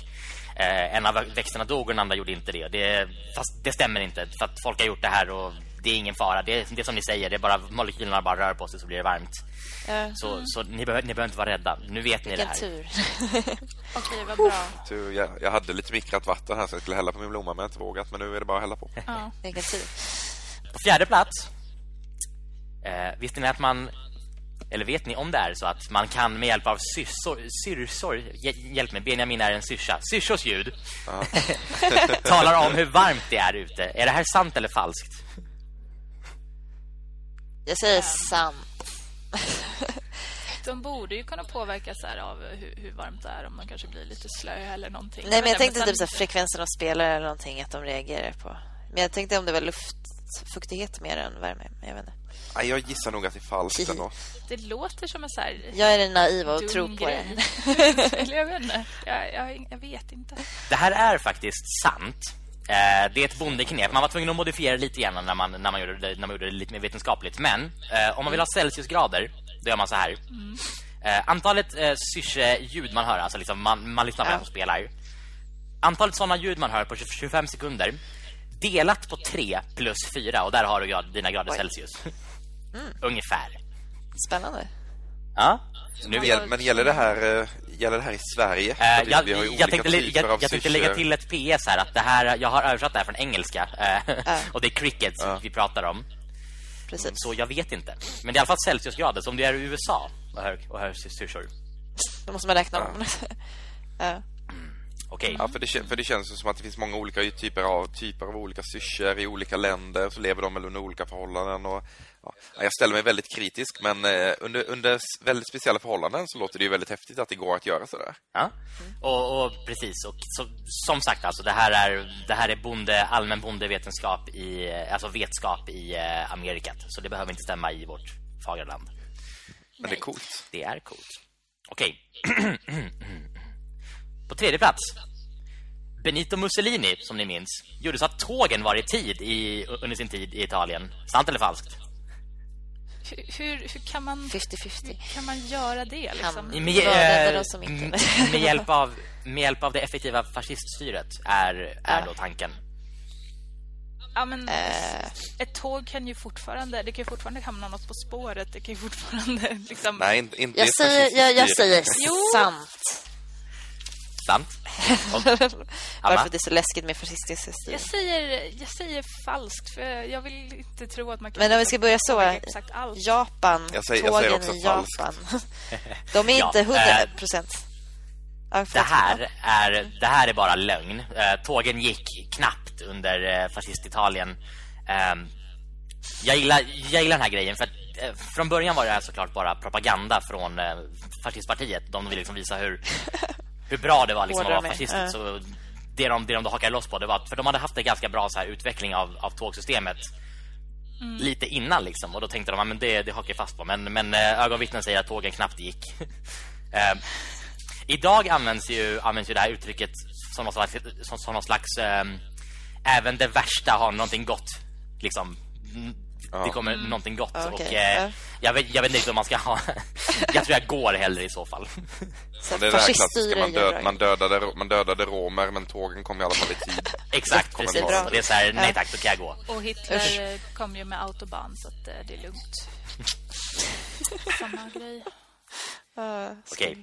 Speaker 4: eh, en av växterna dog och den andra gjorde inte det. det. Fast det stämmer inte för att folk har gjort det här och det är ingen fara. Det är, det är som ni säger, det är bara molekylerna bara rör på sig så blir det varmt.
Speaker 3: Ja,
Speaker 4: Så, så ni, behöver, ni behöver inte vara rädda. Nu vet ni det
Speaker 3: vilken
Speaker 4: här.
Speaker 3: tur.
Speaker 2: Okej, vad bra.
Speaker 1: Du, jag, jag hade lite mikrat vatten här så jag skulle hälla på min blomma men jag inte vågat. Men nu är det bara att hälla på.
Speaker 2: Ja.
Speaker 3: vilken tur.
Speaker 4: På fjärde plats eh, Visste ni att man Eller vet ni om det är så att man kan med hjälp av syrsor, syrsor hj- Hjälp mig, Benjamin är en syrsa Syrsors ljud Talar om hur varmt det är ute Är det här sant eller falskt?
Speaker 3: Jag säger sant.
Speaker 2: De borde ju kunna påverkas här av hur, hur varmt det är om man kanske blir lite slö eller någonting.
Speaker 3: Nej, men jag
Speaker 2: vet
Speaker 3: tänkte
Speaker 2: inte,
Speaker 3: typ så här, frekvensen av spelare eller någonting att de reagerar på. Men jag tänkte om det var luftfuktighet mer än värme. Jag vet inte.
Speaker 1: Nej, jag gissar nog att det är falskt ändå.
Speaker 2: Det låter som en så här...
Speaker 3: Jag är den naiva och tror på det.
Speaker 2: jag vet inte. Jag, jag, jag vet inte.
Speaker 4: Det här är faktiskt sant det är ett bondeknep. Man var tvungen att modifiera det lite grann när man, när man, gjorde, det, när man gjorde det lite mer vetenskapligt. Men eh, om man vill ha Celsiusgrader, då gör man så här. Eh, antalet eh, syrse-ljud man hör, alltså liksom man, man lyssnar på
Speaker 3: Ja.
Speaker 4: som spelar. Antalet sådana ljud man hör på 20 25 sekunder delat på 3 plus 4 och där har du grad, dina grader
Speaker 3: Oj.
Speaker 4: Celsius. Ungefär.
Speaker 3: Spännande.
Speaker 4: Ja. Nu,
Speaker 1: men gäller det här eh, Gäller det här i Sverige? Vi-
Speaker 4: jag,
Speaker 1: vi har ju
Speaker 4: jag, tänkte, jag, jag tänkte lägga till ett PS här att det här, jag har översatt det här från engelska
Speaker 3: Ja.
Speaker 4: och det är cricket
Speaker 1: Ja.
Speaker 4: vi pratar om.
Speaker 3: Precis.
Speaker 4: Så jag vet inte. Men det är i alla fall Celsiusgrader, så om du är i USA och hör, och hör syrsor.
Speaker 3: Då måste man räkna om. ja.
Speaker 4: Okej.
Speaker 1: Ja, för det, för det känns som att det finns många olika typer av, typer av olika syrsor i olika länder. Så lever de under olika förhållanden. Och, ja, jag ställer mig väldigt kritisk, men eh, under, under väldigt speciella förhållanden så låter det ju väldigt häftigt att det går att göra sådär.
Speaker 4: Ja. Och, och precis och så, som sagt alltså det här är det här är bonde allmän bondevetenskap i alltså vetskap i eh, Amerikat. Så det behöver inte stämma i vårt fagra land.
Speaker 1: Men det är coolt.
Speaker 4: Det är coolt. Okej. På tredje plats. Benito Mussolini, som ni minns, gjorde så att tågen var i tid i, under sin tid i Italien. Sant eller falskt?
Speaker 2: Hur, hur, kan man,
Speaker 3: 50-50.
Speaker 2: hur kan man göra det? Liksom?
Speaker 3: Han-
Speaker 4: Med,
Speaker 3: Mördade
Speaker 4: eh,
Speaker 3: de som inte-
Speaker 4: m- med, hjälp av, med hjälp av det effektiva fasciststyret är, är
Speaker 3: Ja.
Speaker 4: då tanken.
Speaker 2: Ja, men
Speaker 3: Eh.
Speaker 2: ett tåg kan ju fortfarande det kan ju fortfarande hamna något på spåret. Det kan ju fortfarande liksom
Speaker 1: Nej, inte, inte
Speaker 3: Jag säger, jag, jag säger sant.
Speaker 4: Sant? Och,
Speaker 3: Varför det är så läskigt med fascistiska styre.
Speaker 2: jag säger jag säger falskt för jag vill inte tro att man kan
Speaker 3: Men om vi ska börja så.
Speaker 2: exakt allt.
Speaker 3: Japan,
Speaker 1: Jag säger- jag säger
Speaker 3: tågen
Speaker 1: också
Speaker 3: i. Japan. De är inte 100
Speaker 4: eh,
Speaker 3: procent. Ja,
Speaker 4: Det här, är, det här är bara lögn. Eh, tågen gick knappt under eh, fascistitalien. Eh, jag, gillar, jag gillar den här grejen för att, från början var det här såklart bara propaganda från fascistpartiet. De ville liksom visa hur, hur bra det var liksom, att vara fascist.
Speaker 3: ja.
Speaker 4: Så det de, det de hakade loss på det var att, för de hade haft en ganska bra så här, utveckling av, av tågsystemet lite innan liksom. Och då tänkte de att det, det hakar jag fast på. Men, men eh, ögonvittnen säger att tågen knappt gick. eh, idag används ju, används ju det här uttrycket som någon slags, som, som någon slags ehm, även det värsta har någonting gott. Liksom. Mm, Det kommer någonting gott.
Speaker 3: Okej,
Speaker 4: Och, eh,
Speaker 3: ja.
Speaker 4: jag, vet, jag vet inte om man ska ha... jag tror jag går hellre i så fall.
Speaker 3: Så
Speaker 1: Det är det här klassiska, man, död, man, dödade, man dödade romer, men tågen kom i alla fall i tid.
Speaker 4: Exakt, precis. Och det är så här, nej
Speaker 3: Ja.
Speaker 4: tack, då kan jag gå.
Speaker 2: Och Hitler
Speaker 3: Usch.
Speaker 2: eh, kom ju med autobahn så att eh, det är lugnt. Samma grej.
Speaker 3: Ja,
Speaker 4: Okej.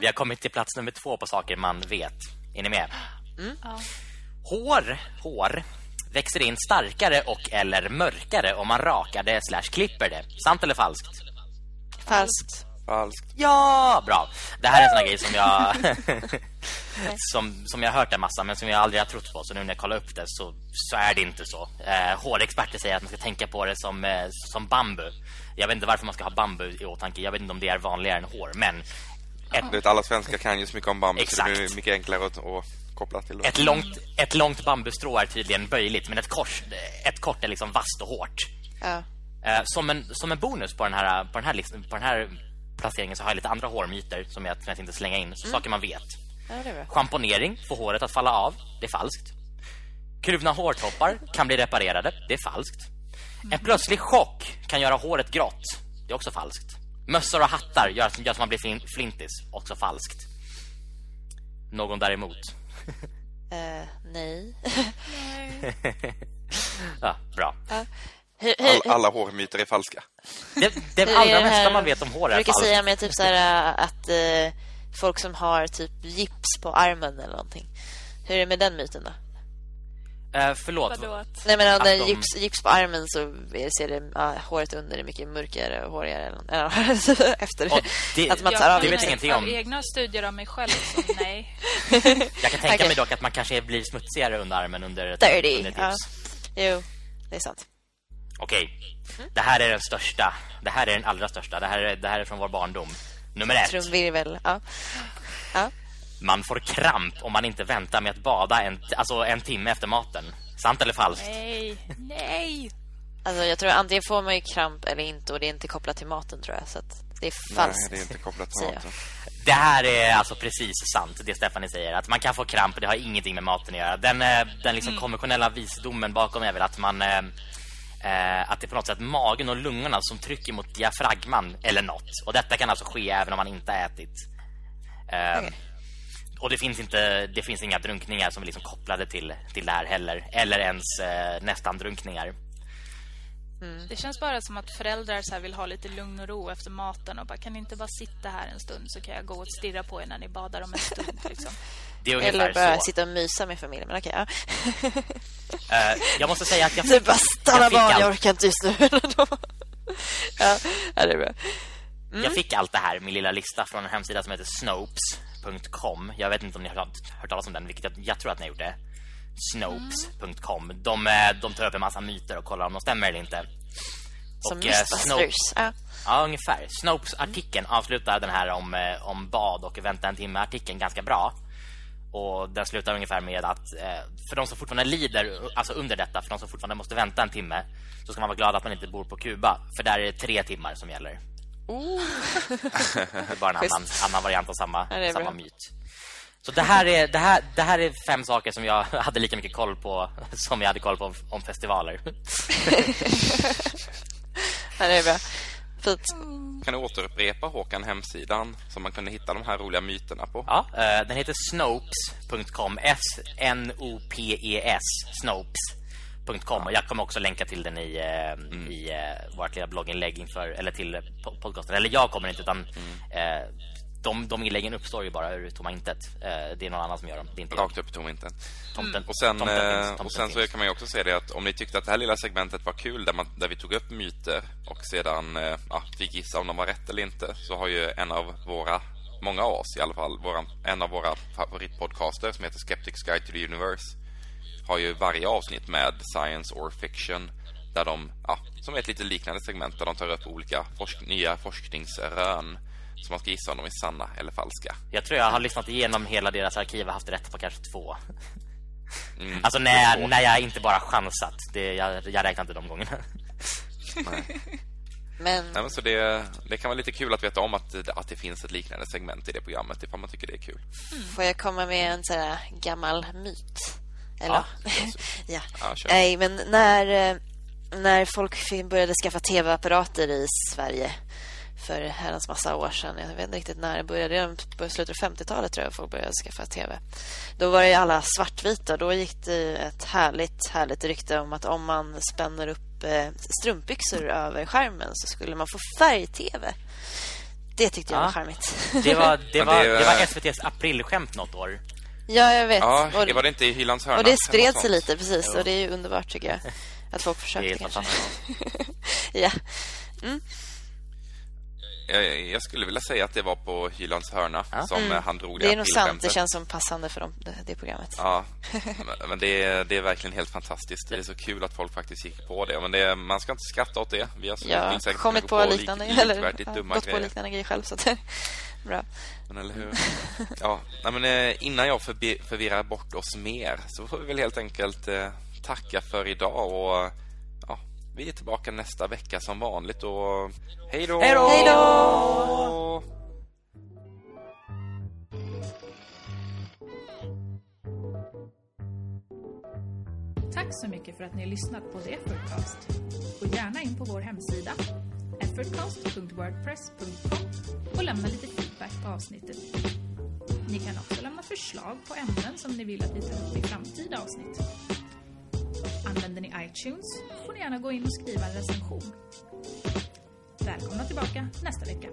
Speaker 4: Vi har kommit till plats nummer två på saker man vet. Är ni med?
Speaker 2: Ja.
Speaker 4: Hår, hår växer in starkare och eller mörkare om man rakar det slash klipper det. Sant eller falskt?
Speaker 3: Falskt.
Speaker 1: Falskt.
Speaker 4: Ja, bra. Det här är en sån här grej som jag som, som jag har hört en massa men som jag aldrig har trott på. Så nu när jag kollar upp det så, så är det inte så. Eh, hårexperter säger att man ska tänka på det som, eh, som bambu. Jag vet inte varför man ska ha bambu i åtanke. Jag vet inte om det är vanligare än hår. Men ett,
Speaker 1: Du vet, alla svenskar kan ju så mycket om bambu så det
Speaker 4: Exakt.
Speaker 1: blir mycket enklare att, att koppla till
Speaker 4: ett, långt, ett långt bambustrå är tydligen böjligt. Men ett, kors, ett kort är liksom vasst och hårt.
Speaker 3: Ja.
Speaker 4: Eh, som, en, som en bonus på den här, på den här, på den här placeringen så har jag lite andra hårmyter som jag, som jag tänkte slänga in. Så saker man vet.
Speaker 3: ja.
Speaker 4: Schamponering får håret att falla av. Det är falskt. Kluvna hårtoppar kan bli reparerade. Det är falskt. En plötslig chock kan göra håret grått. Det är också falskt. Mössor och hattar gör, gör att man blir flin, flintis. Också falskt. Någon däremot.
Speaker 3: Eh, nej.
Speaker 4: Ja, bra.
Speaker 3: hur, hur,
Speaker 1: All, alla hårmyter är falska.
Speaker 4: Det, det
Speaker 3: hur är
Speaker 4: allra
Speaker 3: det
Speaker 4: mesta man vet om hår är
Speaker 3: brukar
Speaker 4: falskt.
Speaker 3: säga med typ så här äh, att eh, folk som har typ gips på armen eller någonting. Hur är det med den myten då?
Speaker 4: Eh, förlåt.
Speaker 2: Vadå att...
Speaker 3: Nej men om är
Speaker 4: de-
Speaker 3: gips, gips på armen så ser det ja, håret under är mycket mörkare och hårigare eller efter
Speaker 4: Och det-
Speaker 3: att man tar av
Speaker 4: det
Speaker 2: kan
Speaker 4: vet ingenting
Speaker 2: av
Speaker 4: om.
Speaker 2: egna studier av mig själv så nej.
Speaker 4: Jag kan tänka
Speaker 3: Okej.
Speaker 4: mig dock att man kanske blir smutsigare under armen under ett,
Speaker 3: Dirty,
Speaker 4: under ett
Speaker 3: ja. Jo, det är sant.
Speaker 4: Okej, det här är den största. Det här är den allra största. Det här är, det här är från vår barndom. Nummer ett.
Speaker 3: Trumvirvel. Ja. Ja.
Speaker 4: Man får kramp om man inte väntar med att bada en, alltså en timme efter maten. Sant eller falskt?
Speaker 2: Nej, nej.
Speaker 3: Alltså jag tror antingen får man ju kramp eller inte och det är inte kopplat till maten tror jag. Så att det är
Speaker 1: Nej,
Speaker 3: falskt.
Speaker 1: det är inte kopplat till maten.
Speaker 4: Det här är alltså precis sant, det Stephanie säger. Att man kan få kramp och det har ingenting med maten att göra. Den, eh, den liksom konventionella visdomen bakom är väl att man... Eh, eh, att det är på något sätt magen och lungorna som trycker mot diafragman eller något. Och detta kan alltså ske även om man inte har ätit. Eh,
Speaker 3: Okej.
Speaker 4: Och det finns, inte, det finns inga drunkningar som är liksom kopplade till, till det här heller. Eller ens eh, nästan drunkningar.
Speaker 2: Det känns bara som att föräldrar så här vill ha lite lugn och ro efter maten och bara kan ni inte bara sitta här en stund så kan jag gå och stirra på er när ni badar om en stund liksom.
Speaker 4: Det är
Speaker 3: Eller bara
Speaker 4: så.
Speaker 3: sitta och mysa med familjen. Men okej, ja.
Speaker 4: Eh, jag måste säga att jag
Speaker 3: Du bara stanna
Speaker 4: jag fick
Speaker 3: barn,
Speaker 4: allt-
Speaker 3: jag orkar inte just nu. ja, ja, det är bra.
Speaker 4: Jag fick allt det här, min lilla lista från en hemsida som heter Snopes. Snopes.com. Jag vet inte om ni har hört talas om den, vilket jag, jag tror att ni har gjort det. Snopes.com. De, de tar upp en massa myter och kollar om de stämmer eller inte.
Speaker 3: Som
Speaker 4: Och, eh,
Speaker 3: Mythbusters. Ja.
Speaker 4: Ja, ungefär. Snopes-artikeln avslutar den här om, eh, om bad och vänta en timme-artikeln ganska bra. Och den slutar ungefär med att eh, för de som fortfarande lider alltså under detta, för de som fortfarande måste vänta en timme, så ska man vara glad att man inte bor på Kuba, för där är det tre timmar som gäller. Det är bara en annan, annan variant av samma, samma
Speaker 3: bra.
Speaker 4: myt. Så det här, är, det, här, det här är fem saker som jag hade lika mycket koll på som jag hade koll på om, om festivaler.
Speaker 3: Ja, det är bra. Fint.
Speaker 1: Kan du återupprepa Håkan hemsidan som man kunde hitta de här roliga myterna på?
Speaker 4: Ja, eh, den heter snopes.com S-N-O-P-E-S E Snopes.com Och jag kommer också länka till den i, eh, i eh, vårt lilla blogginlägg inför, eller till po- podcasten. Eller jag kommer inte, utan eh, de, de inläggen uppstår ju bara ur tomma intet. Eh, det är någon annan som gör dem. Det är inte jag.
Speaker 1: Rakt upp i tomheten.
Speaker 4: Tomten,
Speaker 1: Och sen,
Speaker 4: tomten finns, tomten
Speaker 1: och sen så kan man ju också säga det att om ni tyckte att det här lilla segmentet var kul där, man, där vi tog upp myter och sedan eh, ja, fick gissa om de var rätt eller inte så har ju en av våra, många av oss i alla fall, våra, en av våra favoritpodcaster som heter Skeptics Guide to the Universe har ju varje avsnitt med science or fiction där de, ja, som är ett lite liknande segment där de tar upp olika forsk nya forskningsrön som man ska gissa om de är sanna eller falska.
Speaker 4: Jag tror jag har lyssnat igenom hela deras arkiv och haft rätt på kanske två.
Speaker 1: Mm,
Speaker 4: Alltså när, när jag inte bara chansat. Det, jag, jag räknar inte de gångerna.
Speaker 1: nej.
Speaker 3: Men
Speaker 1: Nej, men så det, det kan vara lite kul att veta om att, det- att det finns ett liknande segment i det programmet ifall man tycker det är kul.
Speaker 3: får jag komma med en sån här gammal myt? Eller?
Speaker 4: Ja,
Speaker 3: ja.
Speaker 1: Ja.
Speaker 3: Nej, men när, eh, när folk började skaffa tv-apparater i Sverige för herrans massa år sedan. Jag vet inte riktigt när det började. Redan på slutet av 50-talet tror jag folk började skaffa tv. Då var det ju alla svartvita. Då gick det ett härligt, härligt rykte om att om man spänner upp eh, strumpbyxor över skärmen så skulle man få färg-tv. Det tyckte jag
Speaker 4: Ja.
Speaker 3: var charmigt.
Speaker 4: Det var, det var,
Speaker 1: det-
Speaker 4: det var SVTs aprilskämt något år.
Speaker 3: Ja, jag vet.
Speaker 1: Ja,
Speaker 3: och,
Speaker 1: det var det inte i Hylands hörna?
Speaker 3: och det spred sig lite, precis.
Speaker 4: Jo.
Speaker 3: Och det är ju underbart tycker jag. Att folk försökte kanske. Ja.
Speaker 1: Jag, jag skulle vilja säga att det var på Hylands hörna
Speaker 4: Ja.
Speaker 1: som eh, han drog
Speaker 3: Det är nog sant. Det känns som passande för dem, det, det programmet.
Speaker 1: Ja, men- det är, det är verkligen helt fantastiskt. Det är så kul att folk faktiskt gick på det. Men det, man ska inte skratta åt det. Vi har säkert
Speaker 3: kommit på
Speaker 1: gå
Speaker 3: liknande,
Speaker 1: lik-
Speaker 3: eller ja, gått på
Speaker 1: grejer.
Speaker 3: liknande grejer själv. Så att, bra.
Speaker 1: Men eller hur? Ja, men eh, innan jag förbi, förvirrar bort oss mer så får vi väl helt enkelt eh, tacka för idag och ja, vi är tillbaka nästa vecka som vanligt och hej då!
Speaker 4: Hej då!
Speaker 3: Hej
Speaker 1: då!
Speaker 5: Tack så mycket för att ni har lyssnat på The Effortcast. Gå gärna in på vår hemsida, effortcast.wordpress.com och lämna lite feedback på avsnittet. Ni kan också lämna förslag på ämnen som ni vill att vi tar upp i framtida avsnitt. Använder ni iTunes får ni gärna gå in och skriva en recension. Välkomna tillbaka nästa vecka.